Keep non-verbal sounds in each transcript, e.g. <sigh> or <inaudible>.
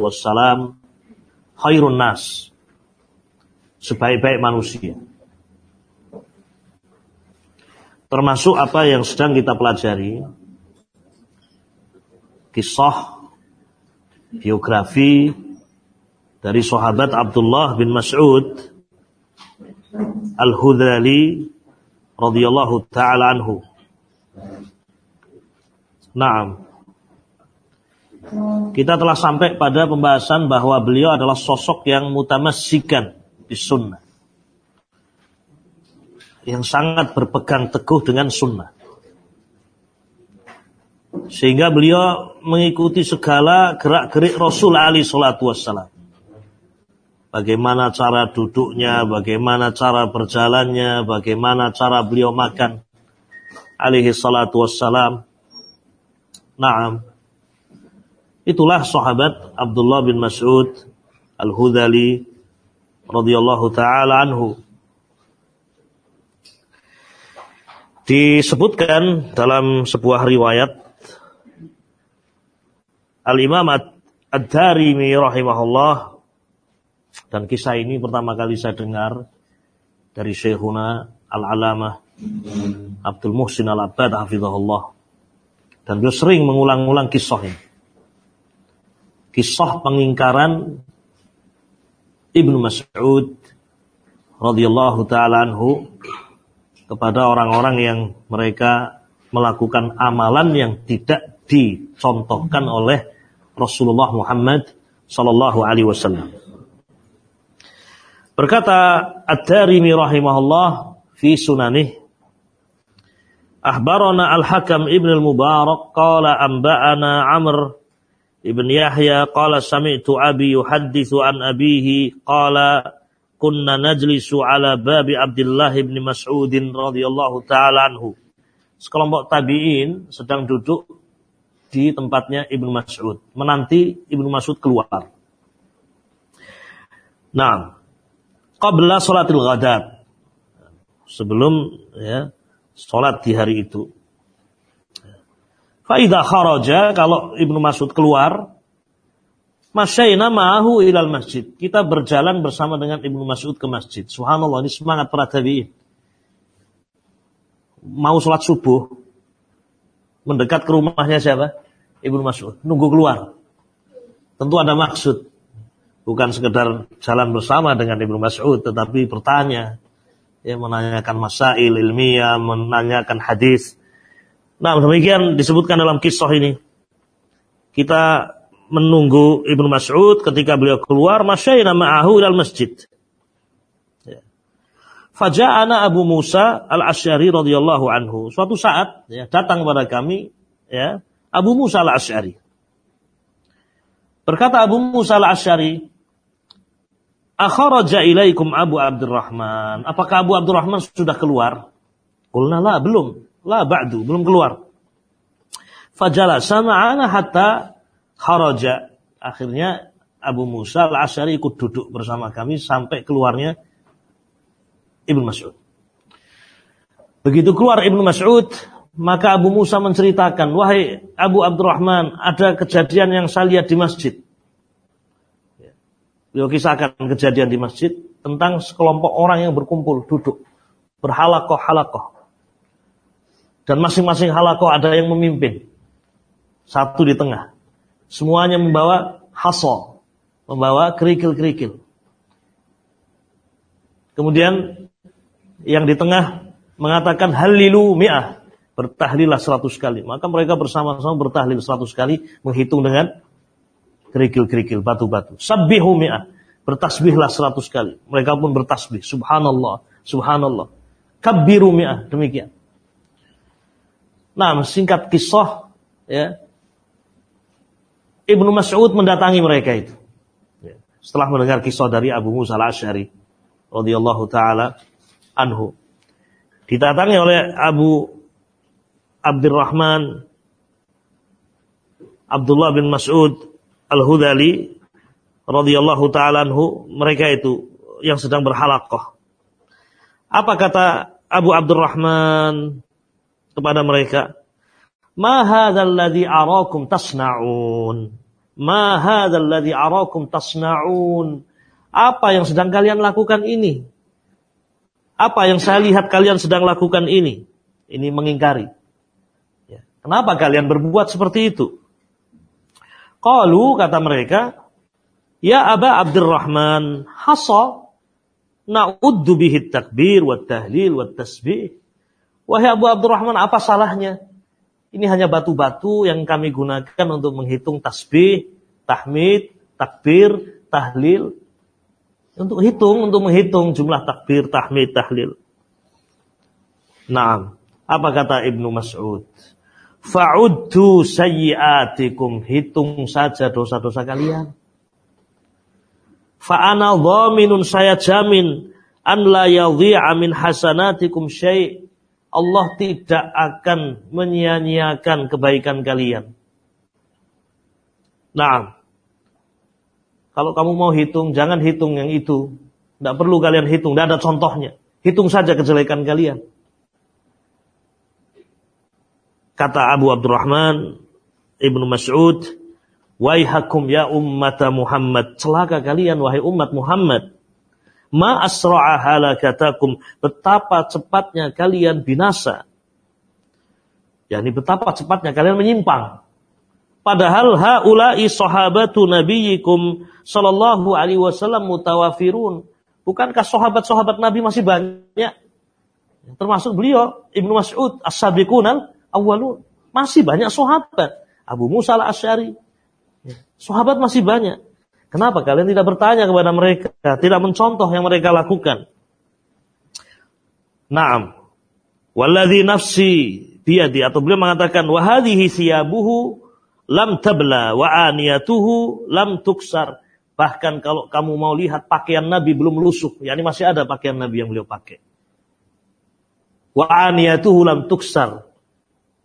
wassalam khairun nas. Sebaik-baik manusia. Termasuk apa yang sedang kita pelajari. Kisah biografi dari sahabat Abdullah bin Mas'ud Al-Hudhali radhiyallahu taala anhu. Naam. Kita telah sampai pada pembahasan bahwa beliau adalah sosok yang mutamassikan di sunnah. Yang sangat berpegang teguh dengan sunnah. Sehingga beliau mengikuti segala gerak-gerik Rasul Ali Shallallahu Wassalam. Bagaimana cara duduknya, bagaimana cara berjalannya, bagaimana cara beliau makan. Alaihi salatu wassalam. Naam. Itulah sahabat Abdullah bin Mas'ud Al-Hudali radhiyallahu taala anhu. Disebutkan dalam sebuah riwayat Al-Imam Ad-Darimi rahimahullah dan kisah ini pertama kali saya dengar dari Syekhuna Al-Alamah Abdul Muhsin Al-Abad hafizahullah. Dan beliau sering mengulang-ulang kisah ini. Kisah pengingkaran Ibnu Mas'ud radhiyallahu taala anhu kepada orang-orang yang mereka melakukan amalan yang tidak dicontohkan oleh Rasulullah Muhammad sallallahu alaihi wasallam. Berkata Ad-Darimi rahimahullah fi sunanih Ahbarana Al-Hakam Ibn Al-Mubarak qala anba'ana Amr Ibn Yahya qala sami'tu abi yuhaddithu an abihi qala kunna najlisu ala babi Abdullah ibn Mas'udin radhiyallahu taala anhu. Sekelompok tabi'in sedang duduk di tempatnya Ibnu Mas'ud, menanti Ibnu Mas'ud keluar. Nah, qabla salatil ghadat. Sebelum ya, salat di hari itu. Faidah kharaja kalau Ibnu Mas'ud keluar, Masyaina ma'ahu ilal masjid. Kita berjalan bersama dengan Ibnu Mas'ud ke masjid. Subhanallah, ini semangat para tabi'in. Mau sholat subuh, mendekat ke rumahnya siapa? Ibnu Mas'ud. Nunggu keluar. Tentu ada maksud. Bukan sekedar jalan bersama dengan Ibnu Mas'ud, tetapi bertanya. Ya, menanyakan masail ilmiah, menanyakan hadis. Nah, demikian disebutkan dalam kisah ini. Kita menunggu Ibnu Mas'ud ketika beliau keluar, masyayna ma'ahu ilal masjid. Ya. Faja'ana Abu Musa al-Asy'ari radhiyallahu anhu. Suatu saat ya, datang kepada kami ya, Abu Musa al-Asy'ari. Berkata Abu Musa al-Asy'ari, "Akharaja ilaikum Abu Abdurrahman." Apakah Abu Abdurrahman sudah keluar? Qulna la, belum. La ba'du, belum keluar. Fajalasa ma'ana hatta kharaja. Akhirnya Abu Musa al-Asyari ikut duduk bersama kami sampai keluarnya Ibnu Mas'ud. Begitu keluar Ibnu Mas'ud, maka Abu Musa menceritakan, wahai Abu Abdurrahman, ada kejadian yang saya lihat di masjid. Beliau kisahkan kejadian di masjid tentang sekelompok orang yang berkumpul, duduk, berhalakoh-halakoh. Dan masing-masing halakoh ada yang memimpin. Satu di tengah. Semuanya membawa hasol. Membawa kerikil-kerikil. Kemudian yang di tengah mengatakan halilu mi'ah. Bertahlilah seratus kali. Maka mereka bersama-sama bertahlil seratus kali. Menghitung dengan kerikil-kerikil, batu-batu. Sabbihu mi'ah. Bertasbihlah seratus kali. Mereka pun bertasbih. Subhanallah. Subhanallah. Kabbiru mi'ah. Demikian. Nah, singkat kisah ya. Ibnu Mas'ud mendatangi mereka itu. Ya. Setelah mendengar kisah dari Abu Musa al-Asy'ari radhiyallahu taala anhu. Didatangi oleh Abu Abdurrahman Abdullah bin Mas'ud Al-Hudali radhiyallahu taala anhu, mereka itu yang sedang berhalaqah. Apa kata Abu Abdurrahman kepada mereka, "Ma hadzal ladzi arakum tasna'un?" Ma hadzal ladzi arakum tasna'un. Apa yang sedang kalian lakukan ini? Apa yang saya lihat kalian sedang lakukan ini? Ini mengingkari. Ya. Kenapa kalian berbuat seperti itu? Qalu kata mereka, Ya Aba Abdurrahman, hasa na'uddu bihi takbir wa tahlil wa tasbih. Wahai Abu Abdurrahman, apa salahnya? Ini hanya batu-batu yang kami gunakan untuk menghitung tasbih, tahmid, takbir, tahlil. Untuk hitung, untuk menghitung jumlah takbir, tahmid, tahlil. Nah, apa kata Ibnu Mas'ud? Fa'uddu sayyiatikum. Hitung saja dosa-dosa kalian. Fa'ana dhaminun saya jamin an la yadhi'a min hasanatikum syai' Allah tidak akan menyia-nyiakan kebaikan kalian. Nah, kalau kamu mau hitung, jangan hitung yang itu. Tidak perlu kalian hitung, tidak ada contohnya. Hitung saja kejelekan kalian. Kata Abu Abdurrahman Ibnu Mas'ud, Waihakum ya ummata Muhammad. Celaka kalian, wahai umat Muhammad. Ma asra'a halakatakum. Betapa cepatnya kalian binasa. Yani betapa cepatnya kalian menyimpang. Padahal haula'i sahabatu nabiyikum sallallahu alaihi wasallam mutawafirun. Bukankah sahabat-sahabat Nabi masih banyak? Termasuk beliau Ibnu Mas'ud as-sabiqun al-awwalun. Masih banyak sahabat. Abu Musa al-Asy'ari. Sahabat masih banyak. Kenapa kalian tidak bertanya kepada mereka, tidak mencontoh yang mereka lakukan? Naam. Walladhi nafsi biyadi atau beliau mengatakan wa hadhihi siyabuhu lam tabla wa aniyatuhu lam tuksar. Bahkan kalau kamu mau lihat pakaian Nabi belum lusuh, yakni masih ada pakaian Nabi yang beliau pakai. Wa aniyatuhu lam tuksar.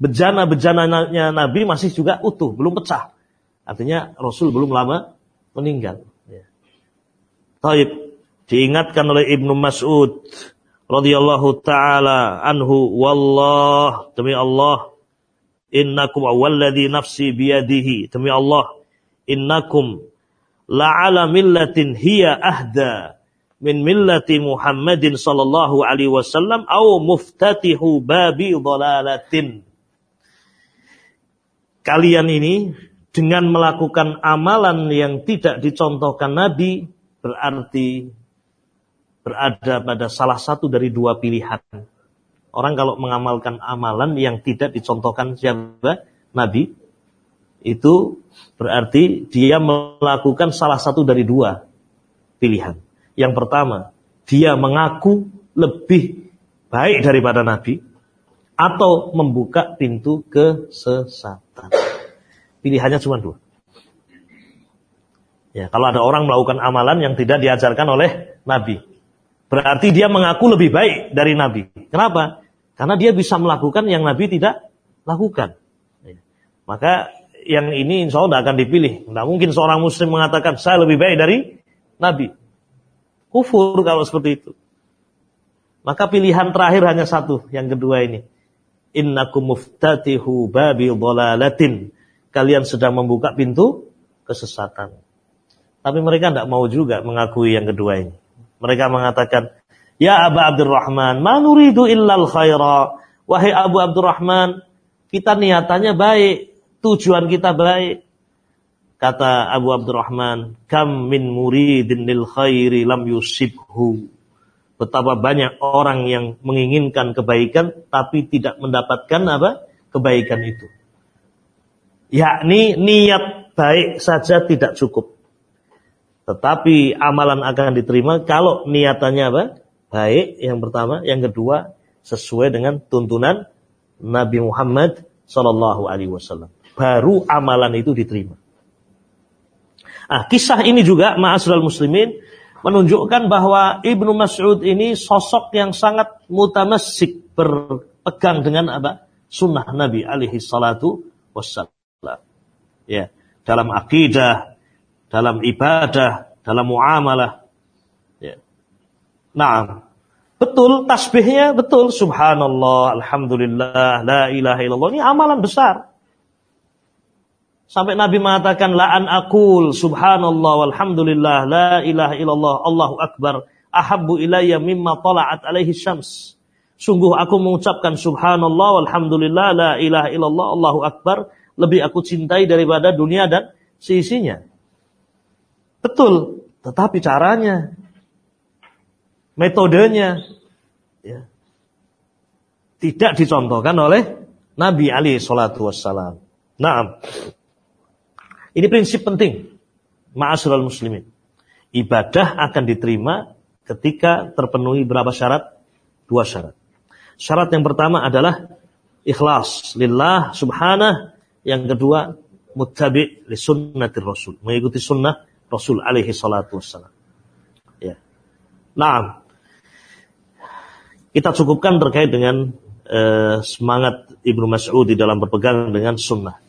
Bejana-bejananya Nabi masih juga utuh, belum pecah. Artinya Rasul belum lama meninggal. Ya. Taib diingatkan oleh Ibnu Mas'ud radhiyallahu taala anhu wallah demi Allah innakum awalladhi nafsi biyadihi demi Allah innakum la'ala millatin hiya ahda min millati Muhammadin sallallahu alaihi wasallam au muftatihu babi dhalalatin kalian ini dengan melakukan amalan yang tidak dicontohkan Nabi berarti berada pada salah satu dari dua pilihan. Orang kalau mengamalkan amalan yang tidak dicontohkan siapa? Nabi, itu berarti dia melakukan salah satu dari dua pilihan. Yang pertama, dia mengaku lebih baik daripada Nabi atau membuka pintu kesesatan. Pilihannya cuma dua. Ya, kalau ada orang melakukan amalan yang tidak diajarkan oleh Nabi, berarti dia mengaku lebih baik dari Nabi. Kenapa? Karena dia bisa melakukan yang Nabi tidak lakukan. Ya. Maka yang ini insya Allah akan dipilih. Tidak mungkin seorang muslim mengatakan saya lebih baik dari Nabi. Kufur kalau seperti itu. Maka pilihan terakhir hanya satu, yang kedua ini. Innakum muftatihu babi dhalalatin kalian sedang membuka pintu kesesatan. Tapi mereka tidak mau juga mengakui yang kedua ini. Mereka mengatakan, Ya Abu Abdurrahman, manuridu illal khaira. Wahai Abu Abdurrahman, kita niatannya baik, tujuan kita baik. Kata Abu Abdurrahman, kam min muridin lil khairi lam yusibhu. Betapa banyak orang yang menginginkan kebaikan tapi tidak mendapatkan apa? kebaikan itu yakni niat baik saja tidak cukup. Tetapi amalan akan diterima kalau niatannya apa? Baik yang pertama, yang kedua sesuai dengan tuntunan Nabi Muhammad Shallallahu Alaihi Wasallam. Baru amalan itu diterima. Ah, kisah ini juga ma'asral muslimin menunjukkan bahwa Ibnu Mas'ud ini sosok yang sangat mutamassik berpegang dengan apa? Sunnah Nabi alaihi salatu wassalam ya dalam akidah, dalam ibadah, dalam muamalah. Ya. Nah, betul tasbihnya betul subhanallah, alhamdulillah, la ilaha illallah ini amalan besar. Sampai Nabi mengatakan la'an akul subhanallah walhamdulillah la ilaha illallah Allahu akbar ahabbu ilayya mimma tala'at alaihi syams. Sungguh aku mengucapkan subhanallah walhamdulillah la ilaha illallah Allahu akbar lebih aku cintai daripada dunia dan seisinya. Betul, tetapi caranya metodenya ya, tidak dicontohkan oleh Nabi Ali Shallallahu Wasallam. Nah, ini prinsip penting. Ma'asyiral muslimin. Ibadah akan diterima ketika terpenuhi berapa syarat? Dua syarat. Syarat yang pertama adalah ikhlas lillah subhanah. Yang kedua muttabi li sunnatir rasul. Mengikuti sunnah Rasul alaihi salatu wassalam. Ya. Nah, kita cukupkan terkait dengan eh, semangat Ibnu Mas'ud di dalam berpegang dengan sunnah.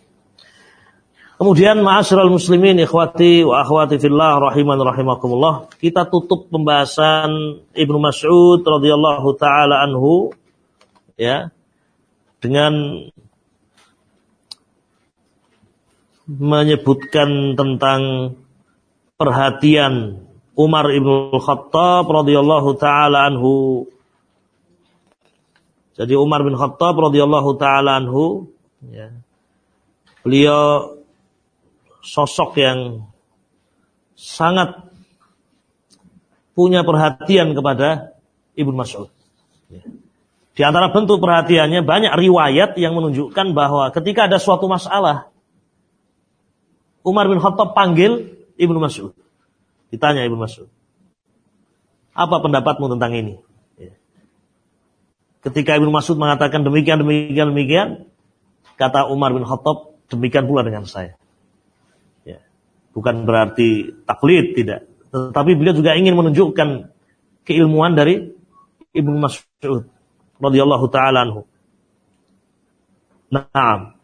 Kemudian ma'asyiral muslimin ikhwati wa akhwati fillah rahiman rahimakumullah, kita tutup pembahasan Ibnu Mas'ud radhiyallahu taala anhu ya dengan menyebutkan tentang perhatian Umar ibnu Khattab radhiyallahu taala anhu. Jadi Umar bin Khattab radhiyallahu taala anhu ya. Beliau sosok yang sangat punya perhatian kepada Ibnu Mas'ud. Ya. Di antara bentuk perhatiannya banyak riwayat yang menunjukkan bahwa ketika ada suatu masalah, Umar bin Khattab panggil Ibnu Mas'ud. Ditanya Ibnu Mas'ud, apa pendapatmu tentang ini? Ya. Ketika Ibnu Mas'ud mengatakan demikian, demikian, demikian, kata Umar bin Khattab, demikian pula dengan saya. Bukan berarti taklid, tidak. Tetapi beliau juga ingin menunjukkan keilmuan dari Ibnu Mas'ud radhiyallahu taala anhu. Nah,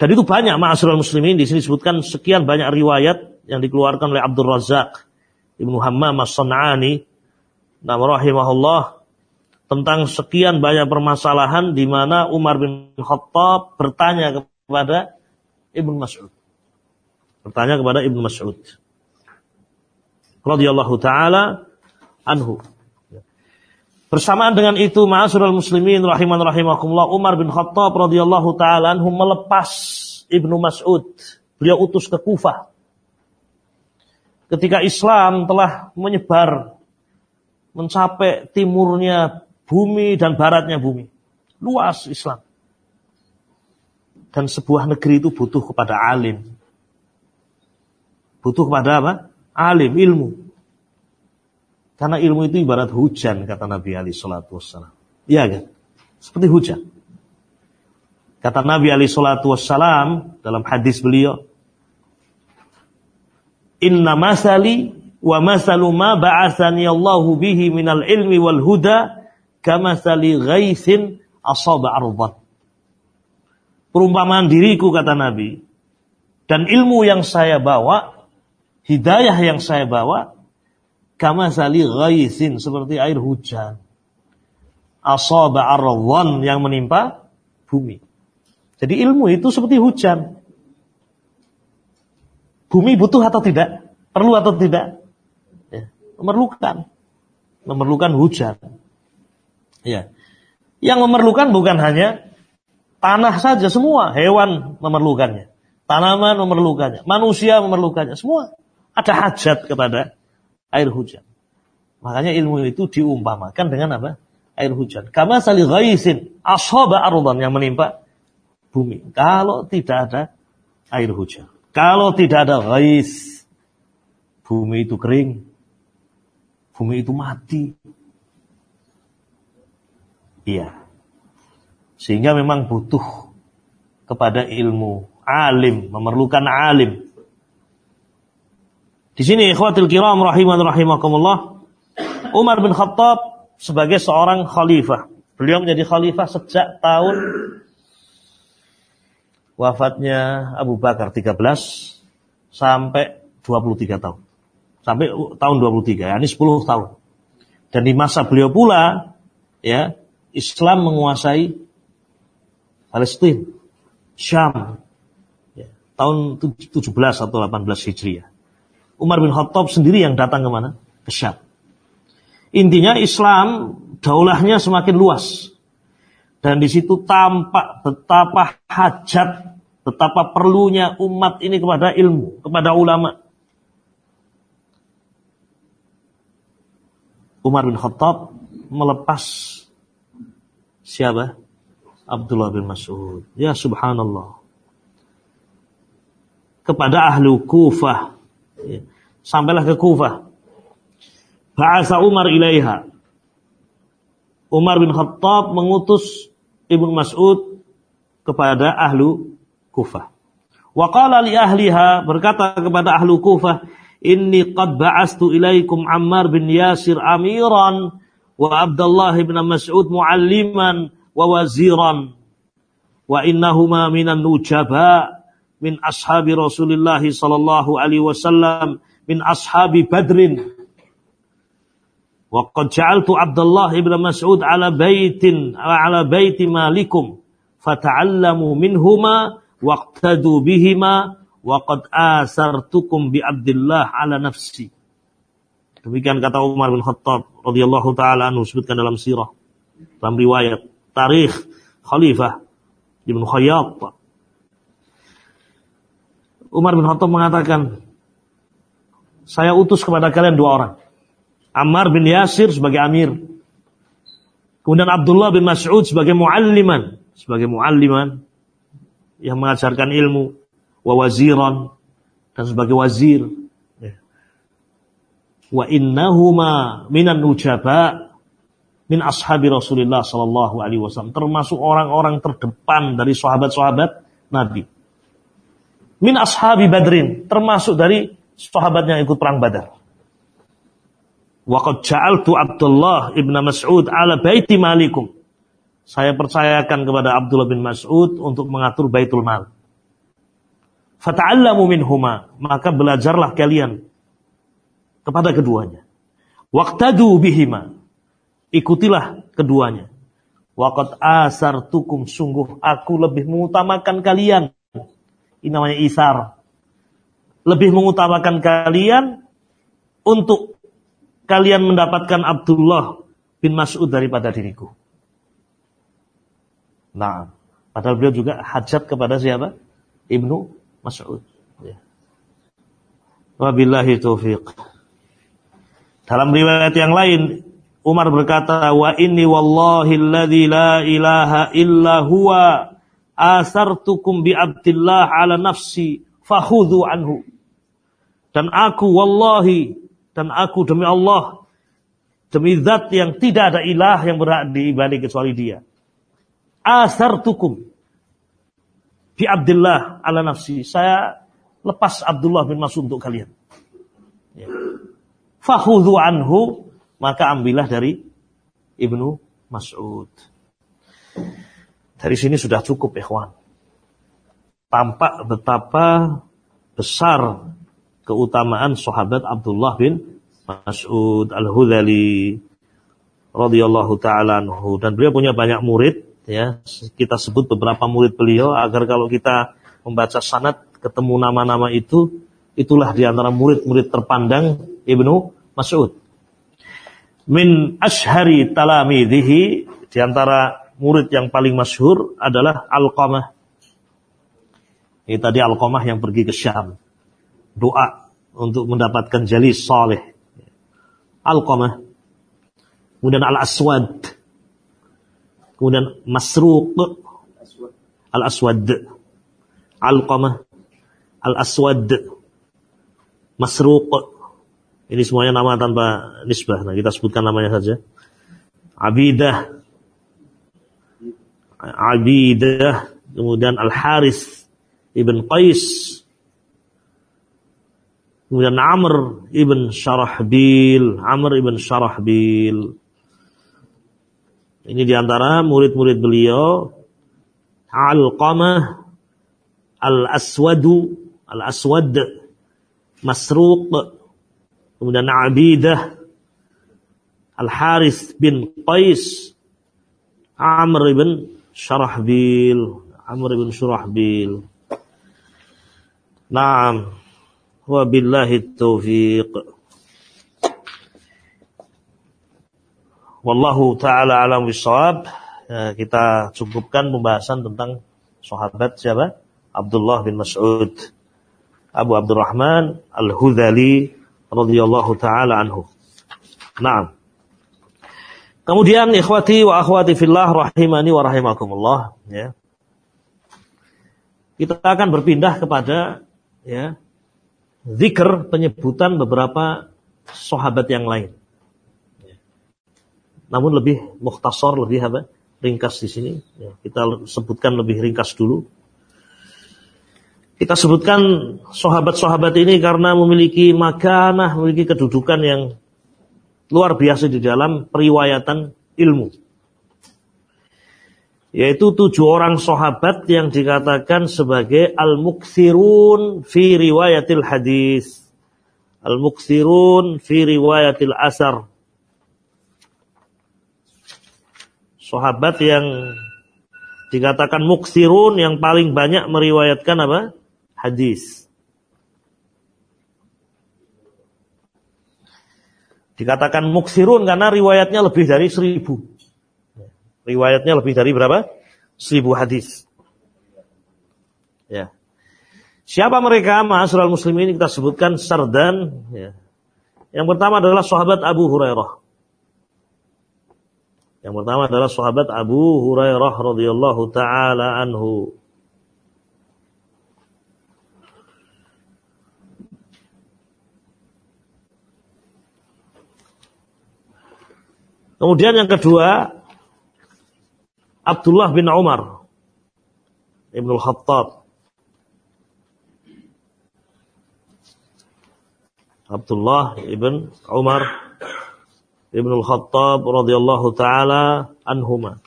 dan itu banyak ma'asyiral muslimin di sini disebutkan sekian banyak riwayat yang dikeluarkan oleh Abdul Razak Ibnu Hammam As-San'ani nama rahimahullah tentang sekian banyak permasalahan di mana Umar bin Khattab bertanya kepada Ibnu Mas'ud. Bertanya kepada Ibnu Mas'ud. radhiyallahu taala anhu. Bersamaan dengan itu, ma'asyiral muslimin rahiman rahimakumullah, Umar bin Khattab radhiyallahu taala anhu melepas Ibnu Mas'ud. Beliau utus ke Kufah. Ketika Islam telah menyebar mencapai timurnya bumi dan baratnya bumi. Luas Islam. Dan sebuah negeri itu butuh kepada alim. Butuh kepada apa? Alim, ilmu. Karena ilmu itu ibarat hujan, kata Nabi Ali Shallallahu Wasallam. Iya kan? Seperti hujan. Kata Nabi Ali Shallallahu Wasallam dalam hadis beliau, Inna masali wa masalu ma ba'athani Allahu bihi minal ilmi wal huda kamasali ghaithin asaba arban. Perumpamaan diriku kata Nabi dan ilmu yang saya bawa hidayah yang saya bawa kama sali ghaisin seperti air hujan. Asaba arwan yang menimpa bumi. Jadi ilmu itu seperti hujan. Bumi butuh atau tidak? Perlu atau tidak? Ya, memerlukan. Memerlukan hujan. Ya. Yang memerlukan bukan hanya tanah saja, semua hewan memerlukannya. Tanaman memerlukannya, manusia memerlukannya, semua ada hajat kepada air hujan. Makanya ilmu itu diumpamakan dengan apa? Air hujan. Kama sali ghaisin ashaba ardan yang menimpa bumi. Kalau tidak ada air hujan. Kalau tidak ada ghais, bumi itu kering. Bumi itu mati. Iya. Sehingga memang butuh kepada ilmu alim, memerlukan alim di sini ikhwatil kiram rahiman rahimakumullah. Umar bin Khattab sebagai seorang khalifah. Beliau menjadi khalifah sejak tahun wafatnya Abu Bakar 13 sampai 23 tahun. Sampai tahun 23, ya, ini 10 tahun. Dan di masa beliau pula ya, Islam menguasai Palestina, Syam, ya, tahun 17 atau 18 Hijriah. Umar bin Khattab sendiri yang datang ke mana? Ke Syam. Intinya Islam daulahnya semakin luas. Dan di situ tampak betapa hajat, betapa perlunya umat ini kepada ilmu, kepada ulama. Umar bin Khattab melepas siapa? Abdullah bin Mas'ud. Ya subhanallah. Kepada ahlu Kufah. Ya. Sampailah ke Kufah. Ba'asa Umar ilaiha. Umar bin Khattab mengutus Ibnu Mas'ud kepada ahlu Kufah. Wa qala li ahliha berkata kepada ahlu Kufah, "Inni qad ba'astu ilaikum Ammar bin Yasir amiran wa Abdullah bin Mas'ud mualliman wa waziran wa innahuma minan nujaba min ashabi Rasulullah sallallahu alaihi wasallam min ashabi Badrin. Wa qad ja'altu Abdullah ibn Mas'ud ala baitin ala baiti malikum fata'allamu minhuma waqtadu bihima wa qad asartukum bi Abdullah ala nafsi. Demikian kata Umar bin Khattab radhiyallahu taala anhu sebutkan dalam sirah dalam riwayat tarikh khalifah Ibnu Khayyat Umar bin Khattab mengatakan saya utus kepada kalian dua orang Ammar bin Yasir sebagai amir. Kemudian Abdullah bin Mas'ud sebagai mualliman, sebagai mualliman yang mengajarkan ilmu, wa waziran dan sebagai wazir. Ya. Wa innahuma minan nujaba min ashabi Rasulullah sallallahu alaihi wasallam, termasuk orang-orang terdepan dari sahabat-sahabat Nabi. Min ashabi Badrin, termasuk dari sahabatnya yang ikut perang Badar. Waqad ja'altu Abdullah ibn Mas'ud ala baiti malikum. Saya percayakan kepada Abdullah bin Mas'ud untuk mengatur baitul mal. Fata'allamu minhuma. Maka belajarlah kalian kepada keduanya. Waqtadu bihima. Ikutilah keduanya. Waqad asartukum sungguh aku lebih mengutamakan kalian. Ini namanya isar. Lebih mengutamakan kalian untuk kalian mendapatkan Abdullah bin Mas'ud daripada diriku. Nah, padahal beliau juga hajat kepada siapa? Ibnu Mas'ud. Ya. Wabillahi taufiq. Dalam riwayat yang lain, Umar berkata, Wa inni wallahi alladhi la ilaha illa huwa asartukum bi abdillah ala nafsi fakhudhu anhu. Dan aku wallahi dan aku demi Allah demi zat yang tidak ada ilah yang berhak diibadi kecuali dia. Asartukum bi Abdullah ala nafsi. Saya lepas Abdullah bin Mas'ud untuk kalian. Ya. Fahudhu anhu maka ambillah dari Ibnu Mas'ud. Dari sini sudah cukup ikhwan. Tampak betapa besar keutamaan sahabat Abdullah bin Mas'ud Al-Hudali radhiyallahu taala anhu. Dan beliau punya banyak murid ya. Kita sebut beberapa murid beliau agar kalau kita membaca sanad ketemu nama-nama itu itulah di antara murid-murid terpandang Ibnu Mas'ud. Min ashari talamidhihi di antara murid yang paling masyhur adalah Alqamah ini tadi Alqamah yang pergi ke Syam doa untuk mendapatkan jali soleh. Alqamah. Kemudian Al-Aswad. Kemudian Masruq. Al-Aswad. Alqamah. Al-Aswad. Masruq. Ini semuanya nama tanpa nisbah. Nah, kita sebutkan namanya saja. Abidah. Abidah. Kemudian Al-Haris. Ibn Qais. Kemudian Amr ibn Syarahbil, Amr ibn Syarahbil. Ini di antara murid-murid beliau. Al-Qamah, Al-Aswadu, Al-Aswad, Masruq, kemudian Abidah, Al-Haris bin Qais, Amr ibn Syarahbil, Amr ibn Syarahbil. Naam. Wabillahi taufiq. Wallahu taala alam bisawab. Ya, kita cukupkan pembahasan tentang sahabat siapa? Abdullah bin Mas'ud. Abu Abdurrahman Al-Hudhali radhiyallahu taala anhu. Naam. Kemudian ikhwati wa akhwati fillah rahimani wa rahimakumullah ya. Kita akan berpindah kepada ya zikr penyebutan beberapa sahabat yang lain. Namun lebih mukhtasar, lebih apa? Ringkas di sini. Ya, kita sebutkan lebih ringkas dulu. Kita sebutkan sahabat-sahabat ini karena memiliki makanah, memiliki kedudukan yang luar biasa di dalam periwayatan ilmu. Yaitu tujuh orang sahabat yang dikatakan sebagai al-mukthirun fi riwayatil hadis. Al-mukthirun fi riwayatil asar. Sahabat yang dikatakan mukthirun yang paling banyak meriwayatkan apa? Hadis. Dikatakan muksirun karena riwayatnya lebih dari seribu. Riwayatnya lebih dari berapa? Seribu hadis. Ya. Siapa mereka? Ma'asyiral muslimin kita sebutkan sardan. Ya. Yang pertama adalah sahabat Abu Hurairah. Yang pertama adalah sahabat Abu Hurairah radhiyallahu taala anhu. Kemudian yang kedua, Abdullah bin Umar Ibnu Khattab. Abdullah ibn Umar Ibnu Khattab radhiyallahu taala anhuma.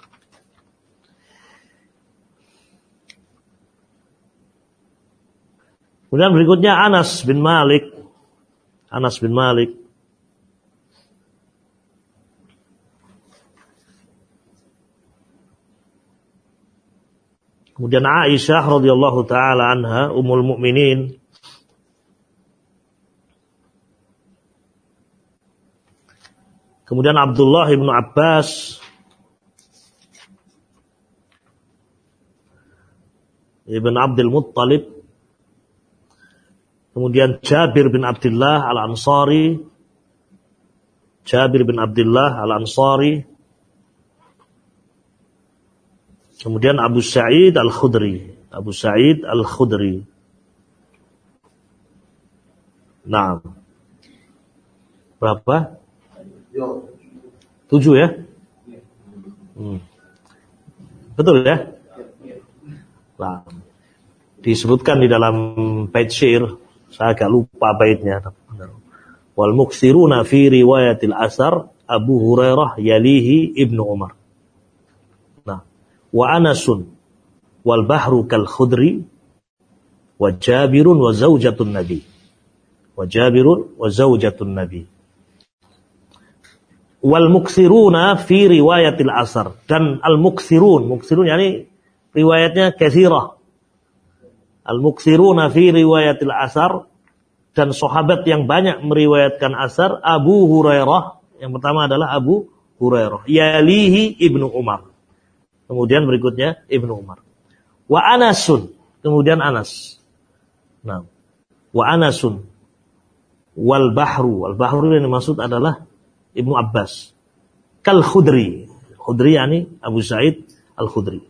Kemudian berikutnya Anas bin Malik. Anas bin Malik Kemudian Aisyah radhiyallahu taala anha ummul mukminin Kemudian Abdullah ibnu Abbas. Ibn Abdul Muttalib. Kemudian Jabir bin Abdullah Al-Ansari. Jabir bin Abdullah Al-Ansari Kemudian Abu Sa'id Al-Khudri. Abu Sa'id Al-Khudri. Nah. Berapa? Tujuh ya? Hmm. Betul ya? Nah. Disebutkan di dalam bait syair, saya agak lupa baitnya. Wal muksiruna fi riwayatil asar Abu Hurairah yalihi Ibnu Umar wa Anasun wal bahru kal khudri wa Jabirun wa zaujatun Nabi. Wa Jabirun wa zaujatun Nabi. Wal muksiruna fi riwayatil asar dan al muksirun, muksirun yani riwayatnya kathirah. Al muksiruna fi riwayatil asar dan sahabat yang banyak meriwayatkan asar Abu Hurairah yang pertama adalah Abu Hurairah yalihi Ibnu Umar Kemudian berikutnya Ibnu Umar. Wa Anasun. Kemudian Anas. Nah. Wa Anasun. Wal Bahru. Wal Bahru yang dimaksud adalah Ibnu Abbas. Kal Khudri. Khudri yani Abu Sa'id Al-Khudri.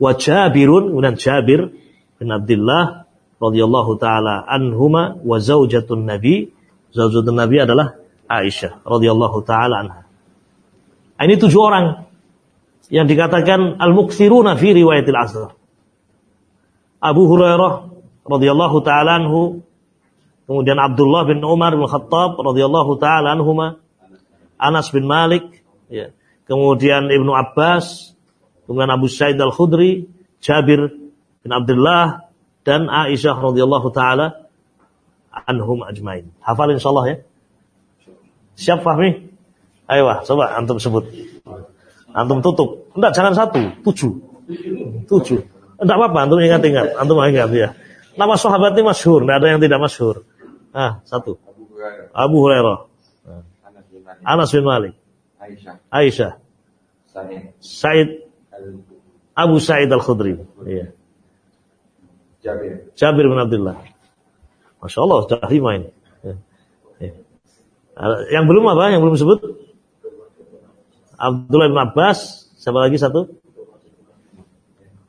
Wa Jabirun. Kemudian Jabir bin Abdullah radhiyallahu taala anhuma wa zaujatun Nabi. Zaujatun Nabi adalah Aisyah radhiyallahu taala anha. Ini tujuh orang yang dikatakan al-muktsiruna fi riwayatil asr. Abu Hurairah radhiyallahu taala anhu, kemudian Abdullah bin Umar bin Khattab radhiyallahu taala anhuma, Anas bin Malik, ya. kemudian Ibnu Abbas, kemudian Abu Sa'id Al-Khudri, Jabir bin Abdullah dan Aisyah radhiyallahu taala anhum ajmain. Hafal insyaallah ya. Siap Fahmi? Ayo, coba antum sebut. Antum tutup. Enggak, jangan satu, tujuh. Tujuh. Enggak apa-apa, antum ingat-ingat. Antum ingat ya. Nama sahabat ini masyhur, tidak ada yang tidak masyhur. Ah, satu. Abu Hurairah. Anas bin Malik. Aisyah. Aisyah. Sa'id. Abu Sa'id Al-Khudri. Iya. Jabir. Jabir bin Abdullah. Masya Allah, sudah lima ini. Ya. Ya. Ah, Yang belum apa? Yang belum sebut? Abdullah bin Abbas. Siapa lagi satu?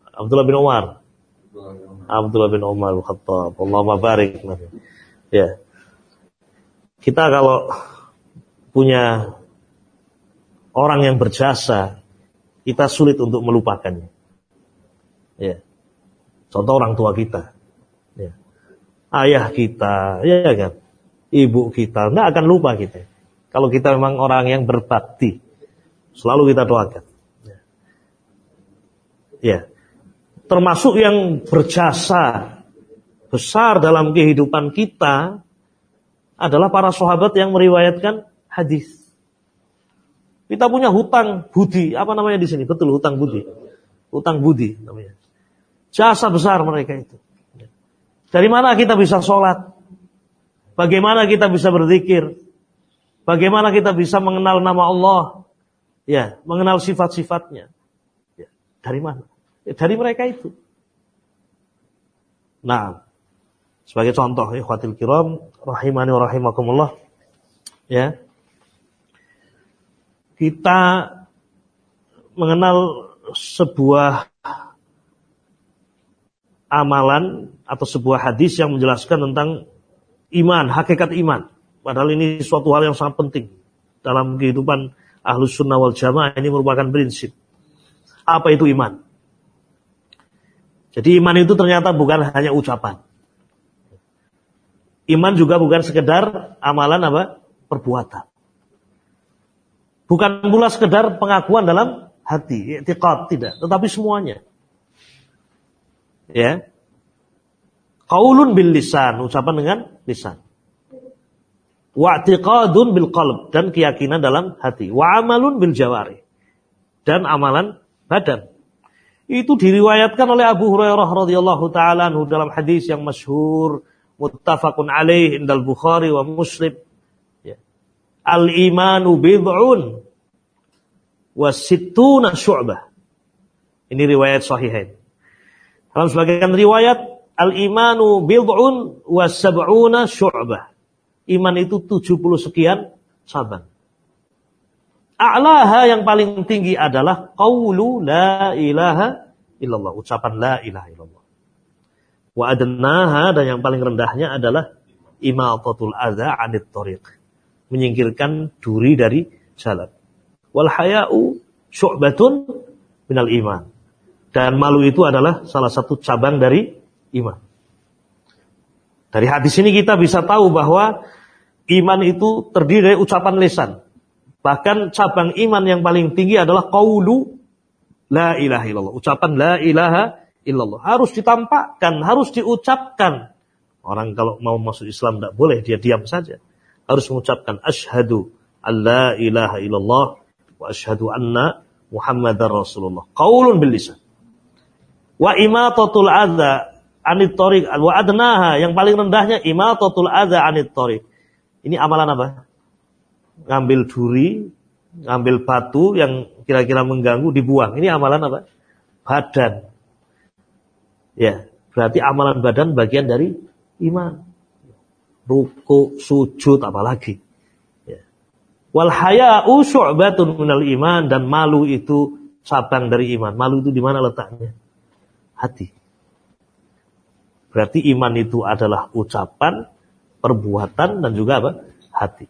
Abdullah bin Umar. Abdullah bin Umar bin Khattab. Allahumma barik. Ya. Kita kalau punya orang yang berjasa, kita sulit untuk melupakannya. Ya. Contoh orang tua kita. Ya. Ayah kita, ya kan? Ibu kita, nggak akan lupa kita. Kalau kita memang orang yang berbakti, selalu kita doakan. Ya. Termasuk yang berjasa besar dalam kehidupan kita adalah para sahabat yang meriwayatkan hadis. Kita punya hutang budi, apa namanya di sini? Betul hutang budi. Hutang budi namanya. Jasa besar mereka itu. Dari mana kita bisa sholat? Bagaimana kita bisa berzikir? Bagaimana kita bisa mengenal nama Allah? Ya, mengenal sifat-sifatnya. Ya, dari mana? Ya, dari mereka itu. Nah, sebagai contoh, ikhwatil kiram, rahimani wa rahimakumullah. Ya. Kita mengenal sebuah amalan atau sebuah hadis yang menjelaskan tentang iman, hakikat iman. Padahal ini suatu hal yang sangat penting dalam kehidupan ahlus sunnah wal jamaah ini merupakan prinsip. Apa itu iman? Jadi iman itu ternyata bukan hanya ucapan. Iman juga bukan sekedar amalan apa? Perbuatan. Bukan pula sekedar pengakuan dalam hati, i'tiqad tidak, tetapi semuanya. Ya. Qaulun bil lisan, ucapan dengan lisan. Wa'tiqadun bil qalb dan keyakinan dalam hati. Wa amalun bil jawari dan amalan badan. Itu diriwayatkan oleh Abu Hurairah radhiyallahu taala dalam hadis yang masyhur muttafaqun alaih indal Bukhari wa Muslim. Ya. Al imanu bid'un wa sittuna syu'bah. Ini riwayat sahihain. Dalam sebagian riwayat al imanu bid'un wa sab'una syu'bah. Iman itu 70 sekian cabang. A'laha yang paling tinggi adalah qawlu la ilaha illallah. Ucapan la ilaha illallah. Wa adnaha dan yang paling rendahnya adalah imatatul adza anit tariq. Menyingkirkan duri dari jalan. Wal haya'u syu'batun minal iman. Dan malu itu adalah salah satu cabang dari iman. Dari hadis ini kita bisa tahu bahwa iman itu terdiri dari ucapan lisan. Bahkan cabang iman yang paling tinggi adalah qaulu la ilaha illallah. Ucapan la ilaha illallah. Harus ditampakkan, harus diucapkan. Orang kalau mau masuk Islam tidak boleh dia diam saja. Harus mengucapkan asyhadu an la ilaha illallah wa asyhadu anna Muhammadar Rasulullah. Qaulun bil lisan. Wa imatatul adza anit tariq wa adnaha yang paling rendahnya imatatul adza anit tariq. Ini amalan apa? Ngambil duri, ngambil batu yang kira-kira mengganggu dibuang. Ini amalan apa? Badan. Ya, berarti amalan badan bagian dari iman. Ruku, sujud apalagi. Ya. Wal minal iman dan malu itu cabang dari iman. Malu itu di mana letaknya? Hati. Berarti iman itu adalah ucapan, perbuatan dan juga apa? Hati.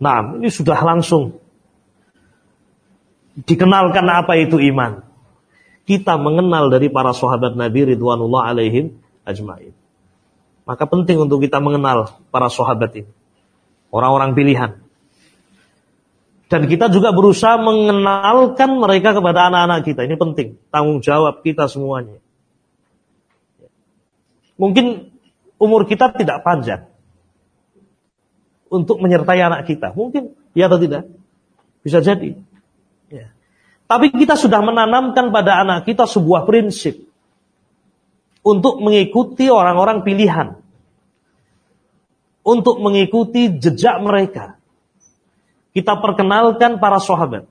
Nah, ini sudah langsung dikenalkan apa itu iman. Kita mengenal dari para sahabat Nabi Ridwanullah alaihim ajmain. Maka penting untuk kita mengenal para sahabat ini. Orang-orang pilihan. Dan kita juga berusaha mengenalkan mereka kepada anak-anak kita. Ini penting. Tanggung jawab kita semuanya. Mungkin umur kita tidak panjang untuk menyertai anak kita. Mungkin ya atau tidak? Bisa jadi. Ya. Tapi kita sudah menanamkan pada anak kita sebuah prinsip. untuk mengikuti orang-orang pilihan, untuk mengikuti jejak mereka. Kita perkenalkan para sahabat,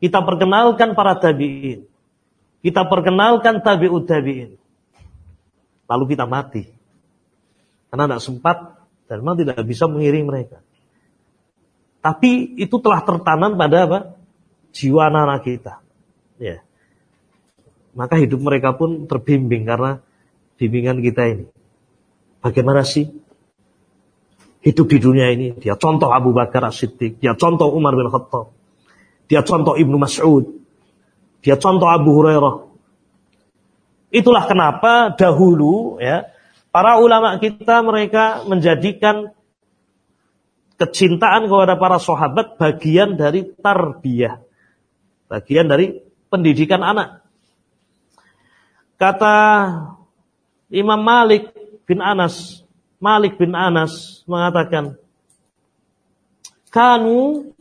kita perkenalkan para tabiin, kita perkenalkan tabiut tabiin, lalu kita mati karena tidak sempat dan memang tidak bisa mengiring mereka. Tapi itu telah tertanam pada apa? Jiwa anak-anak kita. Ya. Maka hidup mereka pun terbimbing karena bimbingan kita ini. Bagaimana sih hidup di dunia ini? Dia contoh Abu Bakar As-Siddiq, dia contoh Umar bin Khattab, dia contoh Ibnu Mas'ud, dia contoh Abu Hurairah. Itulah kenapa dahulu ya para ulama kita mereka menjadikan kecintaan kepada para sahabat bagian dari tarbiyah. Bagian dari pendidikan anak. Kata Imam Malik bin Anas, Malik bin Anas mengatakan, Kanu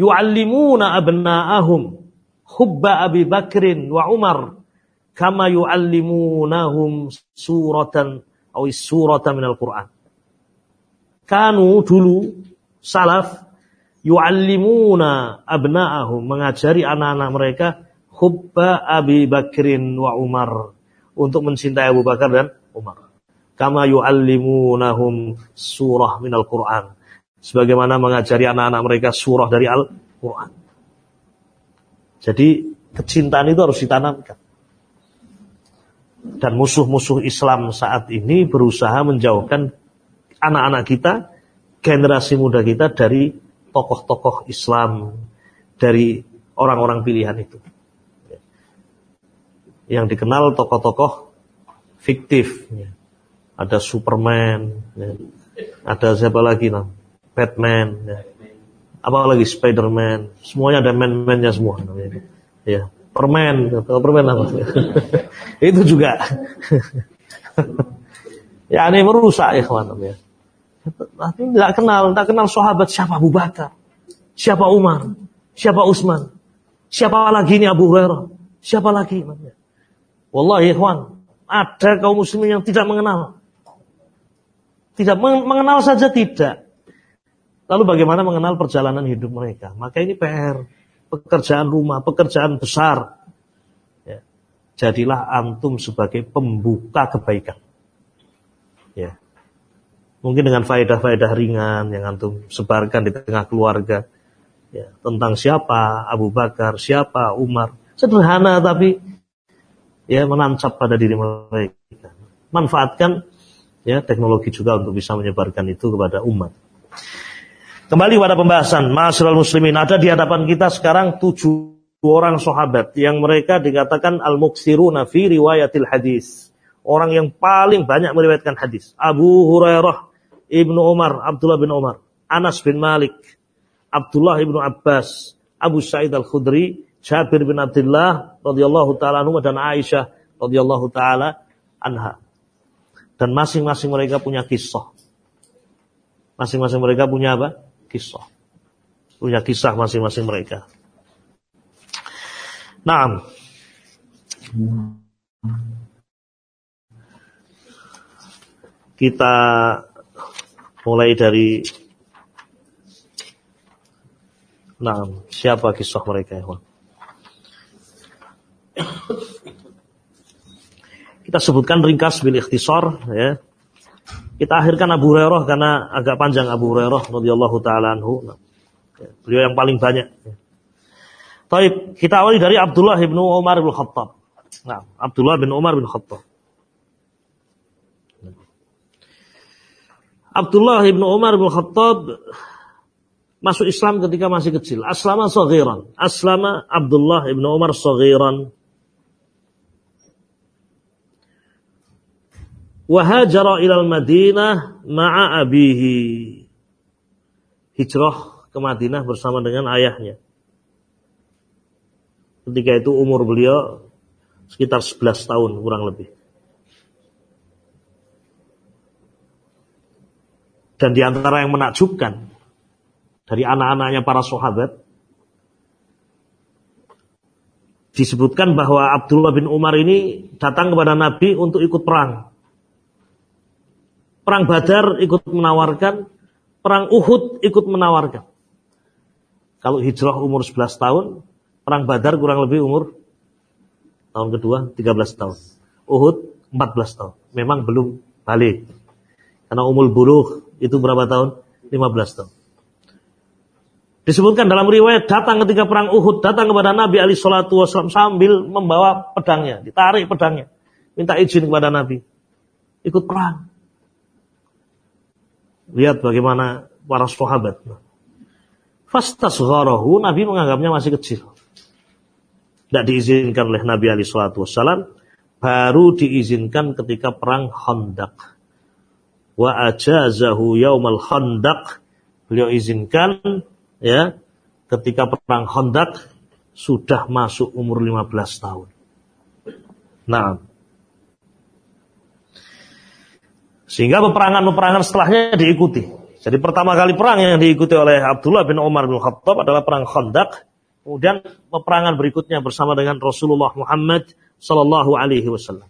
yu'allimuna abna'ahum hubba Abi Bakrin wa Umar kama yu'allimunahum suratan atau suratan minal Qur'an. Kanu dulu salaf yu'allimuna abna'ahum mengajari anak-anak mereka hubba Abi Bakrin wa Umar untuk mencintai Abu Bakar dan Umar. Kama yu'allimunahum surah minal Qur'an. Sebagaimana mengajari anak-anak mereka surah dari Al-Quran. Jadi kecintaan itu harus ditanamkan. Dan musuh-musuh Islam saat ini berusaha menjauhkan anak-anak kita, generasi muda kita dari tokoh-tokoh Islam, dari orang-orang pilihan itu yang dikenal tokoh-tokoh fiktif. Ada Superman, ya. ada siapa lagi nah? Batman, ya. apa lagi Spiderman, semuanya ada man-mannya semua. Ya, permen, permen apa? <laughs> Itu juga. <laughs> ya ini merusak ya kawan ya. Tapi tidak kenal, tidak kenal sahabat siapa Abu Bakar, siapa Umar, siapa Utsman, siapa lagi ini Abu Hurairah, siapa lagi. Ya. Wallahi ikhwan, ada kaum muslimin yang tidak mengenal. Tidak mengenal saja tidak. Lalu bagaimana mengenal perjalanan hidup mereka? Maka ini PR, pekerjaan rumah, pekerjaan besar. Jadilah antum sebagai pembuka kebaikan. Ya. Mungkin dengan faedah-faedah ringan yang antum sebarkan di tengah keluarga. Ya. Tentang siapa Abu Bakar, siapa Umar. Sederhana tapi ya menancap pada diri mereka. Manfaatkan ya teknologi juga untuk bisa menyebarkan itu kepada umat. Kembali pada pembahasan Masyarakat muslimin ada di hadapan kita sekarang tujuh orang sahabat yang mereka dikatakan al-muksiruna fi riwayatil hadis. Orang yang paling banyak meriwayatkan hadis. Abu Hurairah, Ibnu Umar, Abdullah bin Umar, Anas bin Malik, Abdullah ibnu Abbas, Abu Sa'id al-Khudri, Jabir bin Abdullah radhiyallahu taala anhu dan Aisyah radhiyallahu taala anha. Dan masing-masing mereka punya kisah. Masing-masing mereka punya apa? Kisah. Punya kisah masing-masing mereka. Nah, kita mulai dari Nah, siapa kisah mereka ya, kita sebutkan ringkas bil ikhtisar ya. Kita akhirkan Abu Hurairah karena agak panjang Abu Hurairah radhiyallahu taala anhu. Ya, beliau yang paling banyak. Ya. Taib, kita awali dari Abdullah bin Umar bin Khattab. Nah, Abdullah bin Umar bin Khattab. Abdullah bin Umar bin Khattab masuk Islam ketika masih kecil. Aslama saghiran. Aslama Abdullah bin Umar saghiran. Wahajara ilal Madinah ma'a abihi. Hijrah ke Madinah bersama dengan ayahnya. Ketika itu umur beliau sekitar 11 tahun kurang lebih. Dan di antara yang menakjubkan dari anak-anaknya para sahabat disebutkan bahwa Abdullah bin Umar ini datang kepada Nabi untuk ikut perang. Perang Badar ikut menawarkan, perang Uhud ikut menawarkan. Kalau hijrah umur 11 tahun, perang Badar kurang lebih umur tahun kedua 13 tahun. Uhud 14 tahun. Memang belum balik. Karena umul buluh itu berapa tahun? 15 tahun. Disebutkan dalam riwayat datang ketika perang Uhud, datang kepada Nabi Ali Shallallahu Wasallam sambil membawa pedangnya, ditarik pedangnya, minta izin kepada Nabi, ikut perang. Lihat bagaimana para sahabat. Fastasgharahu, Nabi menganggapnya masih kecil. Tidak diizinkan oleh Nabi Ali Shallallahu Wasallam, baru diizinkan ketika perang Khandaq. Wa ajazahu yaumal Khandaq. Beliau izinkan ya ketika perang Khandaq sudah masuk umur 15 tahun. Nah, sehingga peperangan-peperangan setelahnya diikuti. Jadi pertama kali perang yang diikuti oleh Abdullah bin Umar bin Khattab adalah perang Khandaq. Kemudian peperangan berikutnya bersama dengan Rasulullah Muhammad Sallallahu Alaihi Wasallam.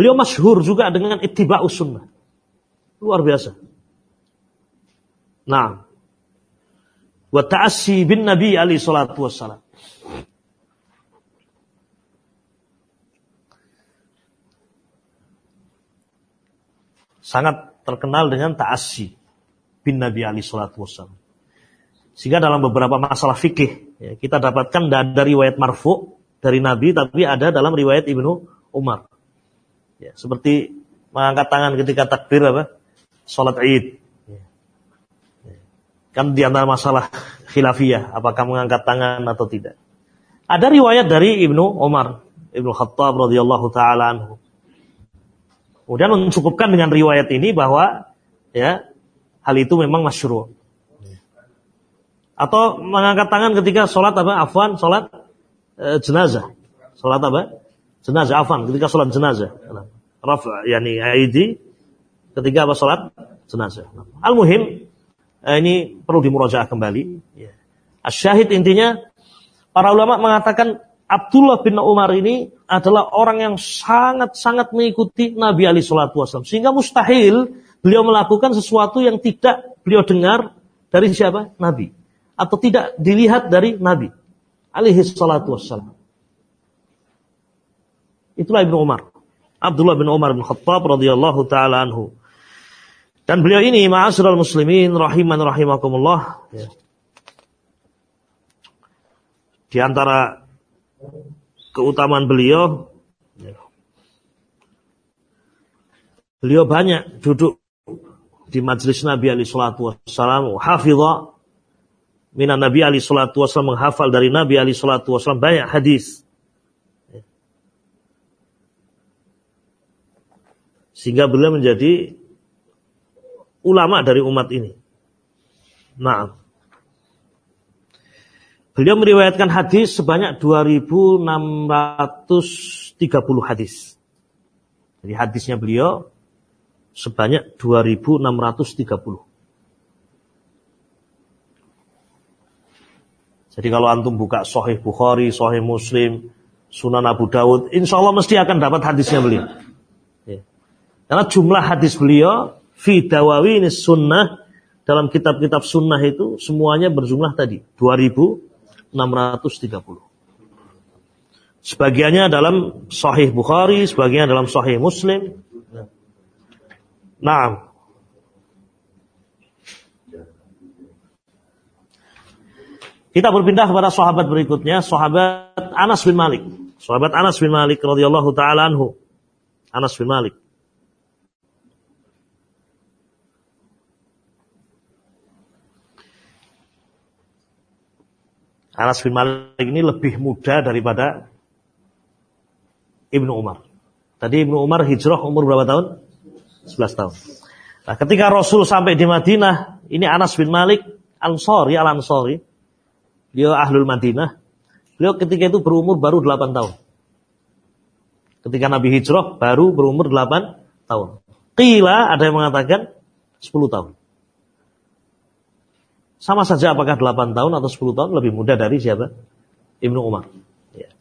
Beliau masyhur juga dengan ittiba'us sunnah. Luar biasa. Nah. Wa ta'assi bin Nabi alaihi salatu wassalam. Sangat terkenal dengan ta'assi bin Nabi alaihi salatu wassalam. Sehingga dalam beberapa masalah fikih ya, kita dapatkan dari riwayat marfu dari Nabi tapi ada dalam riwayat Ibnu Umar. Ya, seperti mengangkat tangan ketika takbir apa? Salat Id. Ya. Ya. Kan di antara masalah khilafiyah, apakah mengangkat tangan atau tidak. Ada riwayat dari Ibnu Umar, Ibnu Khattab radhiyallahu taala anhu. Kemudian mencukupkan dengan riwayat ini bahwa ya hal itu memang masyru'. Atau mengangkat tangan ketika sholat apa? Afwan, sholat e, jenazah. Sholat apa? jenazah afan ketika sholat jenazah. Rafa yani aidi ketika apa sholat jenazah. Al-muhim eh, ini perlu dimurajaah kembali. Ya. Asyahid intinya para ulama mengatakan Abdullah bin Umar ini adalah orang yang sangat-sangat mengikuti Nabi Ali Shallallahu Wasallam sehingga mustahil beliau melakukan sesuatu yang tidak beliau dengar dari siapa Nabi atau tidak dilihat dari Nabi alaihi salatu wassalam. Itulah Ibnu Umar. Abdullah bin Umar bin Khattab radhiyallahu taala anhu. Dan beliau ini ma'asyiral muslimin rahiman rahimakumullah ya. Di antara keutamaan beliau ya. Beliau banyak duduk di majlis Nabi alaihi salatu wassalam, hafidha minan Nabi alaihi salatu wassalam menghafal dari Nabi alaihi salatu wassalam banyak hadis. Sehingga beliau menjadi ulama dari umat ini. Nah, beliau meriwayatkan hadis sebanyak 2630 hadis. Jadi hadisnya beliau sebanyak 2630. Jadi kalau antum buka Sahih Bukhari, Sahih Muslim, Sunan Abu Dawud, insya Allah mesti akan dapat hadisnya beliau. Karena jumlah hadis beliau fi dawawin sunnah dalam kitab-kitab sunnah itu semuanya berjumlah tadi 2630. Sebagiannya dalam Sahih Bukhari, sebagiannya dalam Sahih Muslim. Nah, Kita berpindah kepada sahabat berikutnya, sahabat Anas bin Malik. Sahabat Anas bin Malik radhiyallahu taala anhu. Anas bin Malik. Anas bin Malik ini lebih muda daripada Ibnu Umar. Tadi Ibnu Umar hijrah umur berapa tahun? 11 tahun. Nah, ketika Rasul sampai di Madinah, ini Anas bin Malik Ansori, Al-Ansori. Dia ahlul Madinah. Beliau ketika itu berumur baru 8 tahun. Ketika Nabi hijrah baru berumur 8 tahun. Qila ada yang mengatakan 10 tahun. Sama saja apakah 8 tahun atau 10 tahun lebih muda dari siapa? Ibnu Umar. Ya.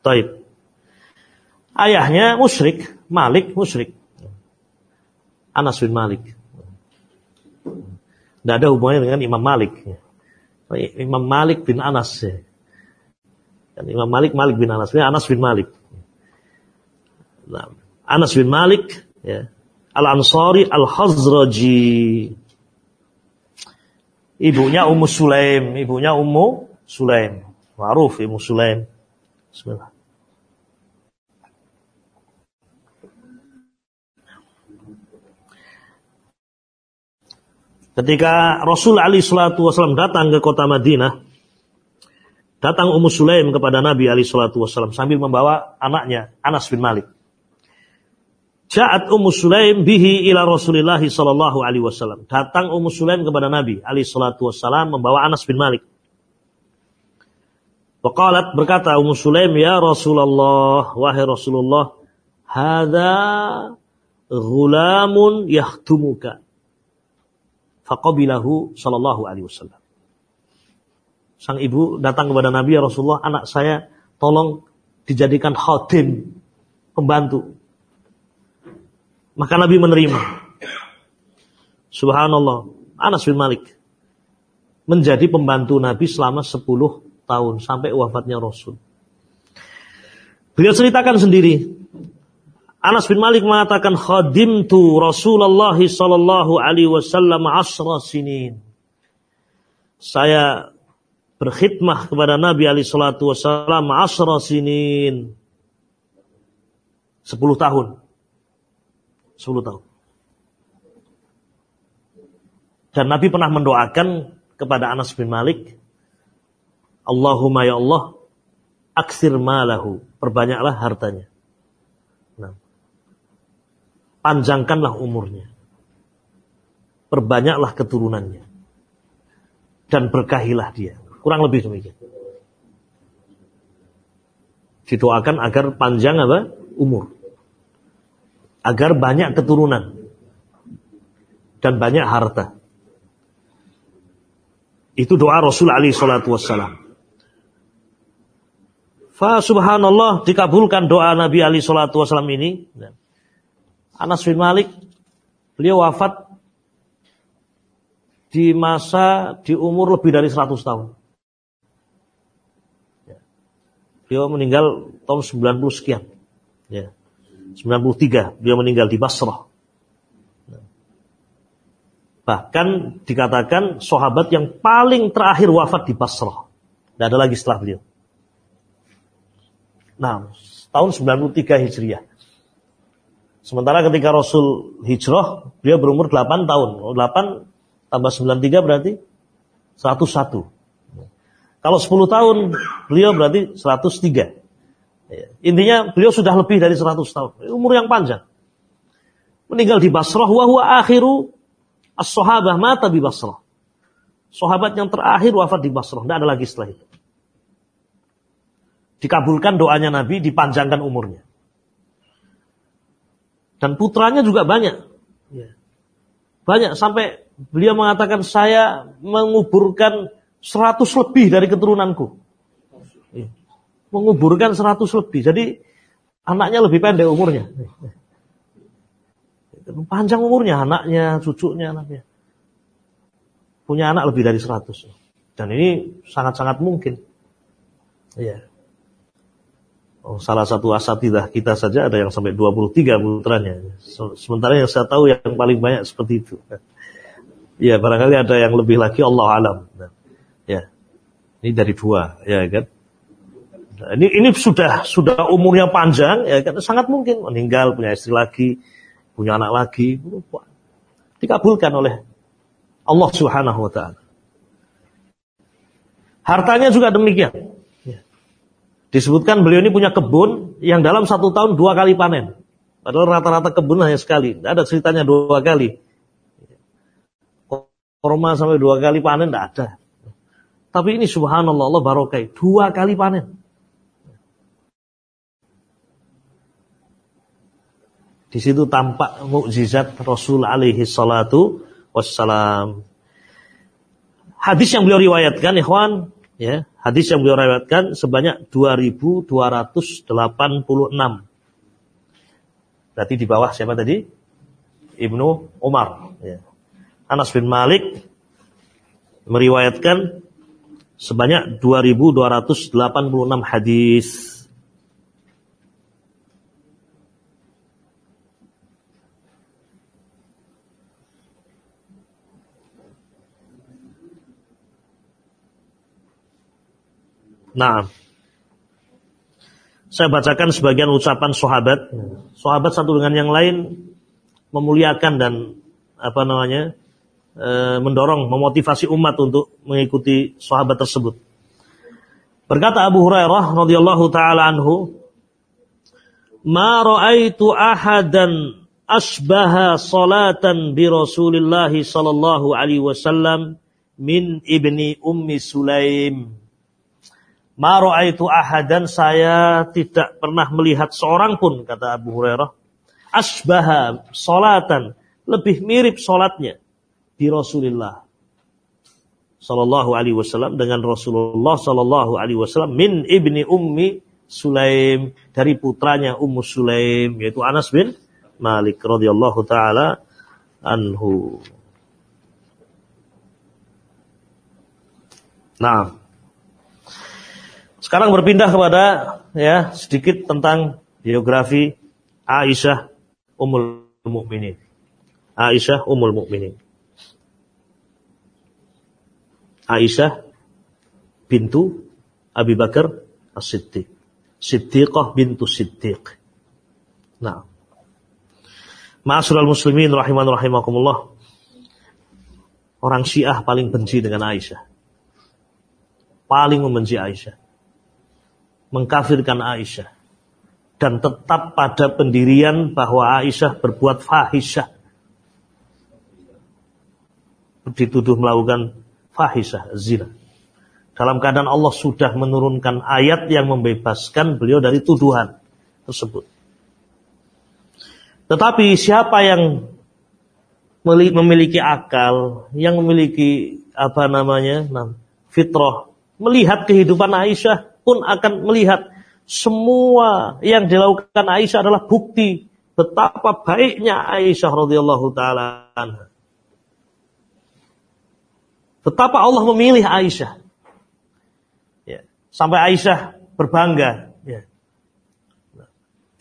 Taib. Ayahnya musyrik, Malik musyrik. Anas bin Malik. Tidak ada hubungannya dengan Imam Malik. Imam Malik bin Anas. Imam Malik Malik bin Anas. Anas bin Malik. Nah, Anas bin Malik ya. Al-Ansari Al-Khazraji. Ibunya Ummu Sulaim, ibunya Ummu Sulaim. Ma'ruf Ummu Sulaim. Bismillah. Ketika Rasul Ali Shallallahu Wasallam datang ke kota Madinah, datang Ummu Sulaim kepada Nabi Ali Shallallahu Wasallam sambil membawa anaknya Anas bin Malik. Ja'at Ummu Sulaim bihi ila Rasulillah sallallahu alaihi wasallam. Datang Ummu Sulaim kepada Nabi alaihi salatu wasallam membawa Anas bin Malik. Waqalat berkata Ummu Sulaim, "Ya Rasulullah, wahai Rasulullah, hadza ghulamun yahtumuka." Faqabilahu sallallahu alaihi wasallam. Sang ibu datang kepada Nabi ya Rasulullah, anak saya tolong dijadikan khatim, pembantu maka Nabi menerima. Subhanallah. Anas bin Malik menjadi pembantu Nabi selama 10 tahun sampai wafatnya Rasul. Beliau ceritakan sendiri. Anas bin Malik mengatakan khadimtu Rasulullah sallallahu alaihi wasallam asra sinin. Saya berkhidmah kepada Nabi alaihi wasallam asra sinin. 10 tahun. 10 tahun. Dan Nabi pernah mendoakan kepada Anas bin Malik, Allahumma ya Allah, aksir malahu, perbanyaklah hartanya. Nah, panjangkanlah umurnya. Perbanyaklah keturunannya. Dan berkahilah dia. Kurang lebih demikian. Didoakan agar panjang apa? Umur agar banyak keturunan dan banyak harta. Itu doa Rasul Ali Shallallahu Wasallam. Fa subhanallah dikabulkan doa Nabi Ali Shallallahu Wasallam ini. Anas bin Malik beliau wafat di masa di umur lebih dari 100 tahun. Beliau meninggal tahun 90 sekian. Ya. 93 beliau meninggal di Basrah. Bahkan dikatakan sahabat yang paling terakhir wafat di Basrah. Tidak ada lagi setelah beliau. Nah, tahun 93 Hijriah. Sementara ketika Rasul hijrah, beliau berumur 8 tahun. 8 tambah 93 berarti 101. Kalau 10 tahun, beliau berarti 103. Ya. Intinya beliau sudah lebih dari 100 tahun. Umur yang panjang. Meninggal di Basrah. Wahuwa akhiru as-sahabah mata di Basrah. Sahabat yang terakhir wafat di Basrah. Tidak ada lagi setelah itu. Dikabulkan doanya Nabi, dipanjangkan umurnya. Dan putranya juga banyak. Ya. Banyak sampai beliau mengatakan saya menguburkan 100 lebih dari keturunanku menguburkan 100 lebih. Jadi anaknya lebih pendek umurnya. Panjang umurnya anaknya, cucunya, anaknya. Punya anak lebih dari 100. Dan ini sangat-sangat mungkin. Iya. Oh, salah satu asatidah kita saja ada yang sampai 23 putranya. Sementara yang saya tahu yang paling banyak seperti itu. Ya, barangkali ada yang lebih lagi Allah alam. Ya. Ini dari dua, ya kan? Nah, ini ini sudah sudah umurnya panjang ya kan sangat mungkin meninggal punya istri lagi, punya anak lagi, dikabulkan oleh Allah Subhanahu wa taala. Hartanya juga demikian. Ya. Disebutkan beliau ini punya kebun yang dalam satu tahun dua kali panen. Padahal rata-rata kebun hanya sekali. Tidak ada ceritanya dua kali. Korma sampai dua kali panen tidak ada. Tapi ini subhanallah Allah barokai. Dua kali panen. Di situ tampak mukjizat Rasul alaihi salatu wassalam. Hadis yang beliau riwayatkan, ikhwan, ya, hadis yang beliau riwayatkan sebanyak 2286. Berarti di bawah siapa tadi? Ibnu Umar. Ya. Anas bin Malik meriwayatkan sebanyak 2286 hadis. Nah, saya bacakan sebagian ucapan sahabat. Sahabat satu dengan yang lain memuliakan dan apa namanya e, mendorong, memotivasi umat untuk mengikuti sahabat tersebut. Berkata Abu Hurairah radhiyallahu taala anhu, "Ma ra'aitu ahadan asbaha salatan bi Rasulillah sallallahu alaihi wasallam min ibni Ummi Sulaim." Maro'aitu ahadan saya tidak pernah melihat seorang pun kata Abu Hurairah asbaha solatan lebih mirip solatnya di Rasulullah Sallallahu Alaihi Wasallam dengan Rasulullah Sallallahu Alaihi Wasallam min ibni ummi Sulaim dari putranya Ummu Sulaim yaitu Anas bin Malik radhiyallahu taala anhu. Nah, sekarang berpindah kepada ya sedikit tentang biografi Aisyah Ummul Mukminin. Aisyah Ummul Mukminin. Aisyah bintu Abi Bakar As-Siddiq. Siddiqah bintu Siddiq. Nah. Ma'asyiral muslimin rahiman rahimakumullah. Orang Syiah paling benci dengan Aisyah. Paling membenci Aisyah mengkafirkan Aisyah. Dan tetap pada pendirian bahwa Aisyah berbuat fahisyah. Dituduh melakukan fahisyah zina. Dalam keadaan Allah sudah menurunkan ayat yang membebaskan beliau dari tuduhan tersebut. Tetapi siapa yang memiliki akal yang memiliki apa namanya fitrah melihat kehidupan Aisyah pun akan melihat semua yang dilakukan Aisyah adalah bukti betapa baiknya Aisyah radhiyallahu taala Betapa Allah memilih Aisyah. Ya. Sampai Aisyah berbangga. Ya.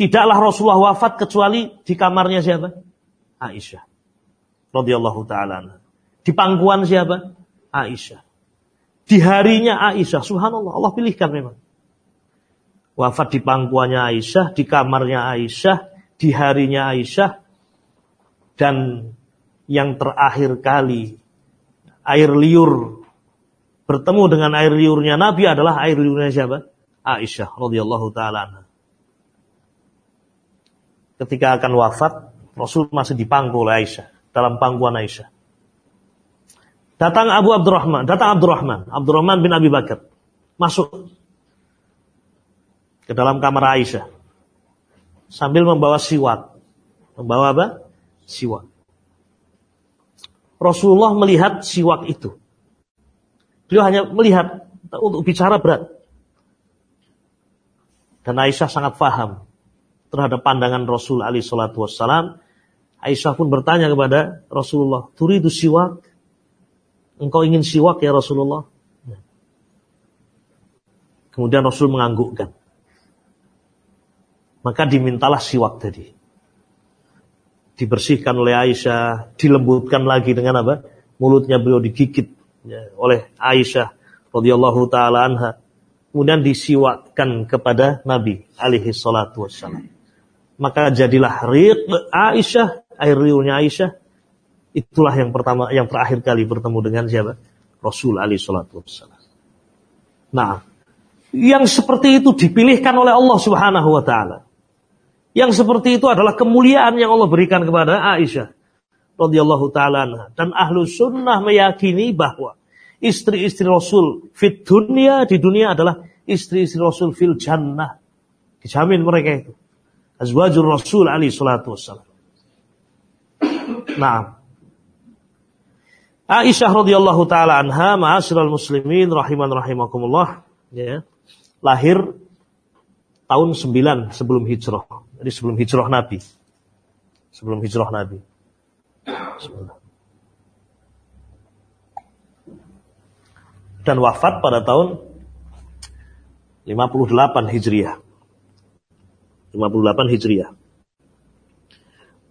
Tidaklah Rasulullah wafat kecuali di kamarnya siapa? Aisyah. radhiyallahu taala. Di pangkuan siapa? Aisyah. Di harinya Aisyah, subhanallah, Allah pilihkan memang. Wafat di pangkuannya Aisyah, di kamarnya Aisyah, di harinya Aisyah, dan yang terakhir kali air liur bertemu dengan air liurnya Nabi adalah air liurnya siapa? Aisyah radhiyallahu taala Ketika akan wafat, Rasul masih dipangku oleh Aisyah dalam pangkuan Aisyah. Datang Abu Abdurrahman, datang Abdurrahman, Abdurrahman bin Abi Bakar. Masuk ke dalam kamar Aisyah. Sambil membawa siwak. Membawa apa? Siwak. Rasulullah melihat siwak itu. Beliau hanya melihat untuk bicara berat. Dan Aisyah sangat paham terhadap pandangan Rasul Ali Shallallahu Wasallam. Aisyah pun bertanya kepada Rasulullah, turidu siwak? Engkau ingin siwak ya Rasulullah? Kemudian Rasul menganggukkan. Maka dimintalah siwak tadi. Dibersihkan oleh Aisyah, dilembutkan lagi dengan apa? Mulutnya beliau digigit ya, oleh Aisyah radhiyallahu taala anha. Kemudian disiwakkan kepada Nabi alaihi salatu wassalam. Maka jadilah riq Aisyah, air riunya Aisyah Itulah yang pertama, yang terakhir kali bertemu dengan siapa? Rasul Ali Shallallahu Wasallam. Nah, yang seperti itu dipilihkan oleh Allah Subhanahu Wa Taala. Yang seperti itu adalah kemuliaan yang Allah berikan kepada Aisyah radhiyallahu taala dan ahlu sunnah meyakini bahwa istri-istri Rasul fit dunia di dunia adalah istri-istri Rasul fil jannah. Dijamin mereka itu. Azwajur Rasul Ali salatu wassalam. Nah, Aisyah radhiyallahu taala anha, ma'asyiral muslimin rahiman rahimakumullah, ya. Lahir tahun 9 sebelum hijrah. Jadi sebelum hijrah Nabi. Sebelum hijrah Nabi. Dan wafat pada tahun 58 Hijriah. 58 Hijriah.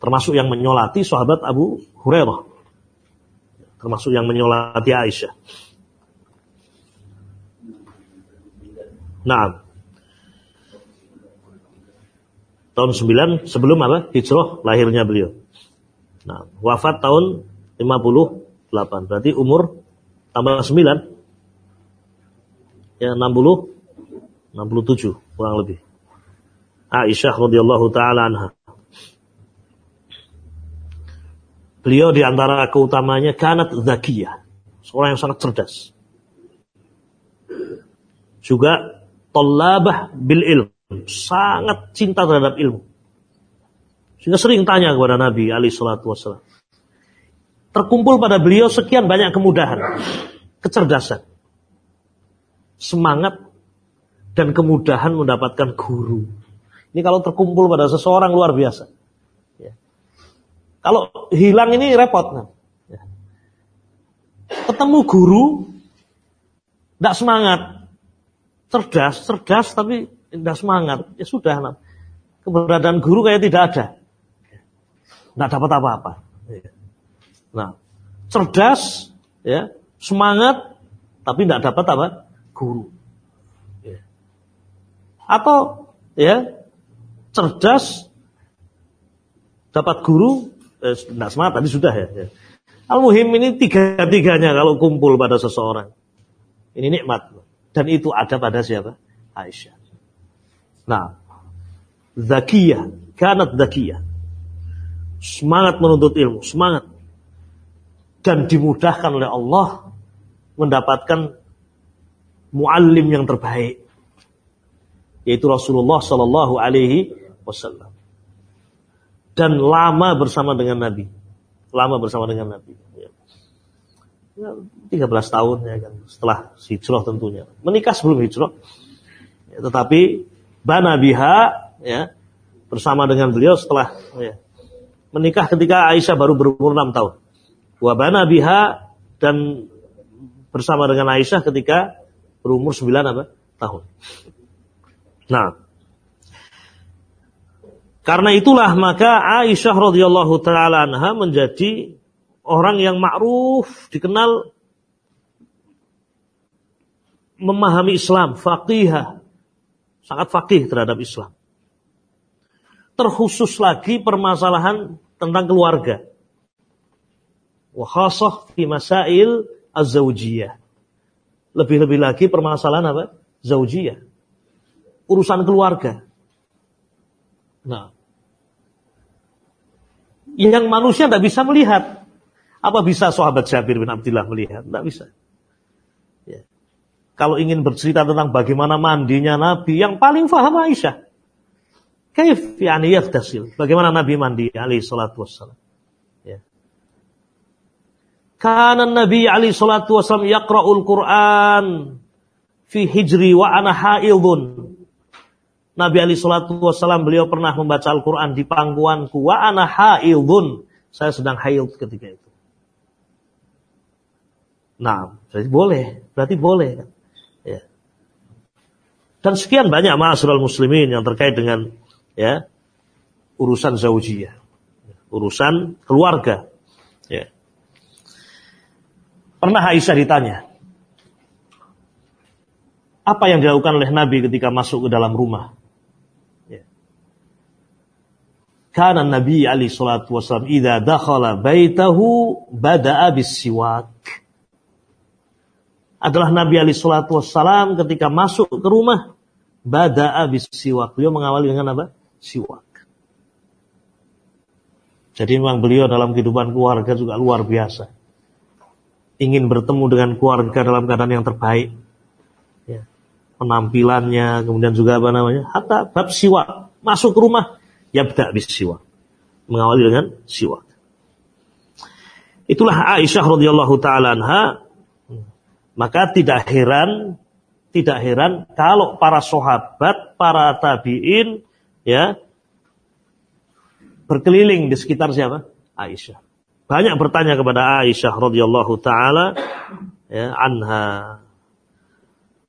Termasuk yang menyolati sahabat Abu Hurairah termasuk yang menyolati Aisyah. Nah, tahun 9 sebelum apa? Hijrah lahirnya beliau. Nah, wafat tahun 58. Berarti umur tambah 9 ya 60 67 kurang lebih. Aisyah radhiyallahu taala anha. Beliau di antara keutamanya kanat zakiyah. Seorang yang sangat cerdas. Juga tolabah bil ilm. Sangat cinta terhadap ilmu. Sehingga sering tanya kepada Nabi Ali Shallallahu Wasallam. Terkumpul pada beliau sekian banyak kemudahan, kecerdasan, semangat, dan kemudahan mendapatkan guru. Ini kalau terkumpul pada seseorang luar biasa. Kalau hilang ini repot. Ketemu guru, tidak semangat. Cerdas, cerdas tapi tidak semangat. Ya sudah, nah. keberadaan guru kayak tidak ada. Tidak dapat apa-apa. Nah, cerdas, ya, semangat, tapi tidak dapat apa? Guru. Atau ya cerdas, dapat guru, eh, tidak semangat tadi sudah ya. ya. Al-Muhim ini tiga-tiganya kalau kumpul pada seseorang. Ini nikmat. Dan itu ada pada siapa? Aisyah. Nah, Zakiyah, kanat Zakiyah. Semangat menuntut ilmu, semangat. Dan dimudahkan oleh Allah mendapatkan muallim yang terbaik. Yaitu Rasulullah Sallallahu Alaihi Wasallam dan lama bersama dengan Nabi. Lama bersama dengan Nabi. Ya. 13 ya, tahun ya kan setelah hijrah tentunya. Menikah sebelum hijrah. Ya, tetapi bana biha ya bersama dengan beliau setelah ya, menikah ketika Aisyah baru berumur 6 tahun. Wa bana biha dan bersama dengan Aisyah ketika berumur 9 apa? tahun. Nah, karena itulah maka Aisyah radhiyallahu taala anha menjadi orang yang ma'ruf, dikenal memahami Islam, faqihah, sangat faqih terhadap Islam. Terkhusus lagi permasalahan tentang keluarga. Wa khasah fi masail az-zawjiyah. Lebih-lebih lagi permasalahan apa? Zaujiyah. Urusan keluarga. Nah, yang manusia tidak bisa melihat. Apa bisa sahabat Jabir bin Abdullah melihat? Tidak bisa. Ya. Kalau ingin bercerita tentang bagaimana mandinya Nabi, yang paling faham Aisyah. Kaif yani dasil. Bagaimana Nabi mandi alaihi salatu wassalam. Ya. Karena Nabi alaihi salatu wassalam yaqra'ul Qur'an fi hijri wa ana haidun. Nabi Ali Shallallahu Wasallam beliau pernah membaca Al-Quran di pangkuanku. Wa ana haidun. Saya sedang haid ketika itu. Nah, berarti boleh. Berarti boleh. Ya. Dan sekian banyak ma'asyiral muslimin yang terkait dengan ya urusan zaujiyah. Urusan keluarga. Ya. Pernah Aisyah ditanya, apa yang dilakukan oleh Nabi ketika masuk ke dalam rumah? Karena Nabi Ali Shallallahu Wasallam idza dakhala baitahu bada'a siwak. Adalah Nabi Ali Shallallahu Wasallam ketika masuk ke rumah bada'a siwak. Beliau mengawali dengan apa? Siwak. Jadi memang beliau dalam kehidupan keluarga juga luar biasa. Ingin bertemu dengan keluarga dalam keadaan yang terbaik. Ya. Penampilannya, kemudian juga apa namanya, hatta bab siwak. Masuk ke rumah, yabda bis siwak. Mengawali dengan siwak. Itulah Aisyah radhiyallahu taala anha. Maka tidak heran tidak heran kalau para sahabat, para tabi'in ya berkeliling di sekitar siapa? Aisyah. Banyak bertanya kepada Aisyah radhiyallahu taala ya anha.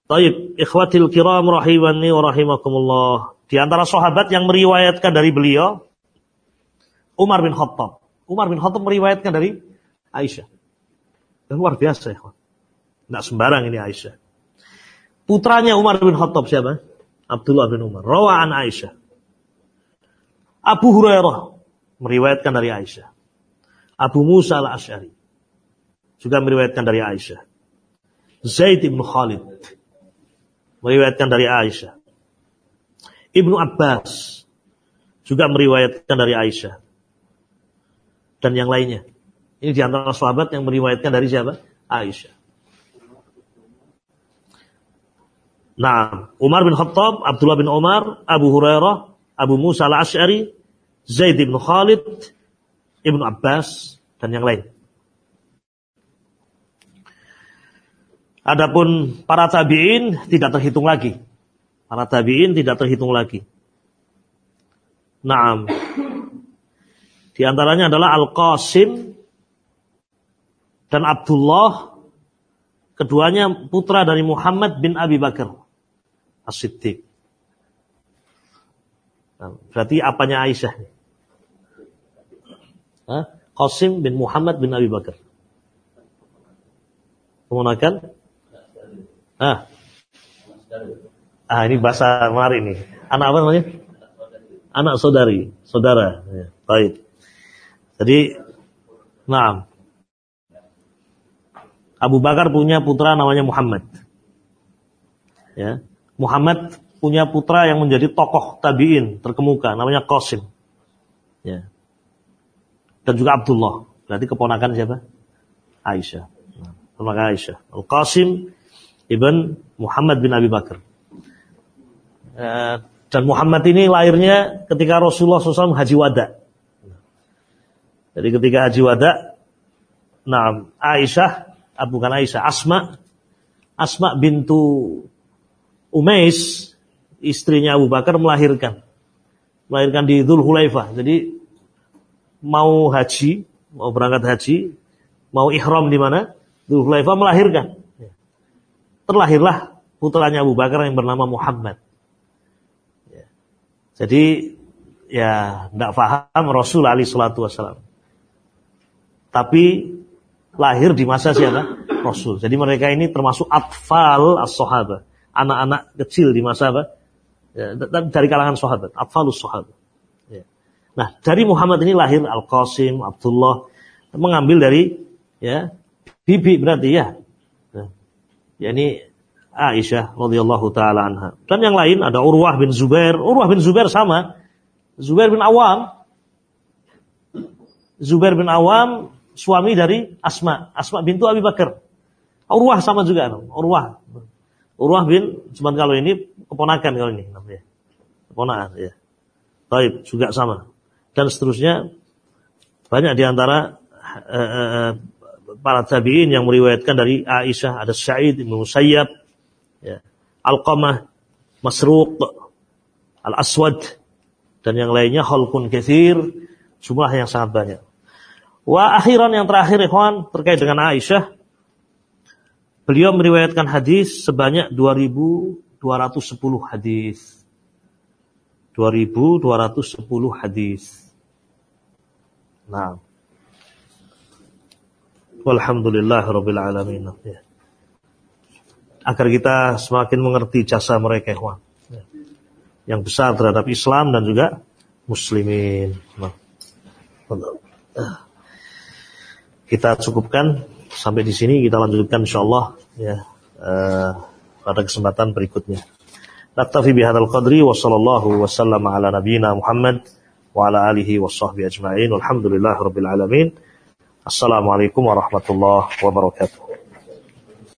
Taib, ikhwatil kiram rahimani wa rahimakumullah. Di antara sahabat yang meriwayatkan dari beliau Umar bin Khattab. Umar bin Khattab meriwayatkan dari Aisyah. Dan luar biasa ya. Tidak sembarang ini Aisyah. Putranya Umar bin Khattab siapa? Abdullah bin Umar. Rawaan Aisyah. Abu Hurairah meriwayatkan dari Aisyah. Abu Musa al-Ash'ari juga meriwayatkan dari Aisyah. Zaid bin Khalid meriwayatkan dari Aisyah. Ibnu Abbas juga meriwayatkan dari Aisyah. Dan yang lainnya. Ini di antara sahabat yang meriwayatkan dari siapa? Aisyah. Nah, Umar bin Khattab, Abdullah bin Umar, Abu Hurairah, Abu Musa al-Ash'ari, Zaid bin Khalid, Ibnu Abbas, dan yang lain. Adapun para tabi'in tidak terhitung lagi. Para tabi'in tidak terhitung lagi. Naam. Di antaranya adalah Al-Qasim dan Abdullah. Keduanya putra dari Muhammad bin Abi Bakar. As-Siddiq. Nah, berarti apanya Aisyah? Hah? Qasim bin Muhammad bin Abi Bakar. Kemunakan? Ah. Ah, ini bahasa menarik nih. Anak apa namanya? Anak saudari, saudara. Ya, baik. Jadi, nah, Abu Bakar punya putra namanya Muhammad. Ya, Muhammad punya putra yang menjadi tokoh tabiin terkemuka namanya Qasim. Ya. Dan juga Abdullah. Berarti keponakan siapa? Aisyah. Keponakan Aisyah. Al-Qasim ibn Muhammad bin Abi Bakar. Ya, dan Muhammad ini lahirnya ketika Rasulullah SAW haji wada. Jadi ketika haji wada, nah Aisyah, ah, bukan Aisyah, Asma, Asma bintu Umais, istrinya Abu Bakar melahirkan. Melahirkan di Dhul Hulaifah. Jadi mau haji, mau berangkat haji, mau ihram di mana? Dhul Hulaifah melahirkan. Terlahirlah putranya Abu Bakar yang bernama Muhammad. Ya. Jadi ya tidak faham Rasul Ali Shallallahu Wasallam. Tapi lahir di masa siapa? Rasul. Jadi mereka ini termasuk atfal as-sahabah anak-anak kecil di masa apa? Ya, dari kalangan sahabat, atfalus sahabat. Ya. Nah, dari Muhammad ini lahir Al-Qasim, Abdullah, mengambil dari ya bibi berarti ya. Nah, ya ini Aisyah radhiyallahu taala anha. Dan yang lain ada Urwah bin Zubair. Urwah bin Zubair sama. Zubair bin Awam. Zubair bin Awam suami dari Asma. Asma bintu Abi Bakar. Urwah sama juga. Urwah. Urwah bin, cuman kalau ini keponakan kalau ini namanya. Keponakan ya. Baik, juga sama. Dan seterusnya banyak di antara uh, eh, uh, para tabi'in yang meriwayatkan dari Aisyah, ada Sa'id bin Musayyab, ya, Al-Qamah, Masruq, Al-Aswad, dan yang lainnya halkun kathir, jumlah yang sangat banyak. Wa akhiran yang terakhir ikhwan terkait dengan Aisyah Beliau meriwayatkan hadis sebanyak 2210 hadis. 2210 hadis. Nah. Walhamdulillah rabbil alamin. Ya. Agar kita semakin mengerti jasa mereka, ya. Yang besar terhadap Islam dan juga muslimin. Nah. Kita cukupkan sampai di sini kita lanjutkan insyaallah ya uh, pada kesempatan berikutnya. Naktafi bihadzal qadri wa sallallahu wasallam ala nabiyyina Muhammad wa ala alihi wa sahbihi ajma'in. Walhamdulillahirabbil alamin. Assalamualaikum warahmatullahi wabarakatuh.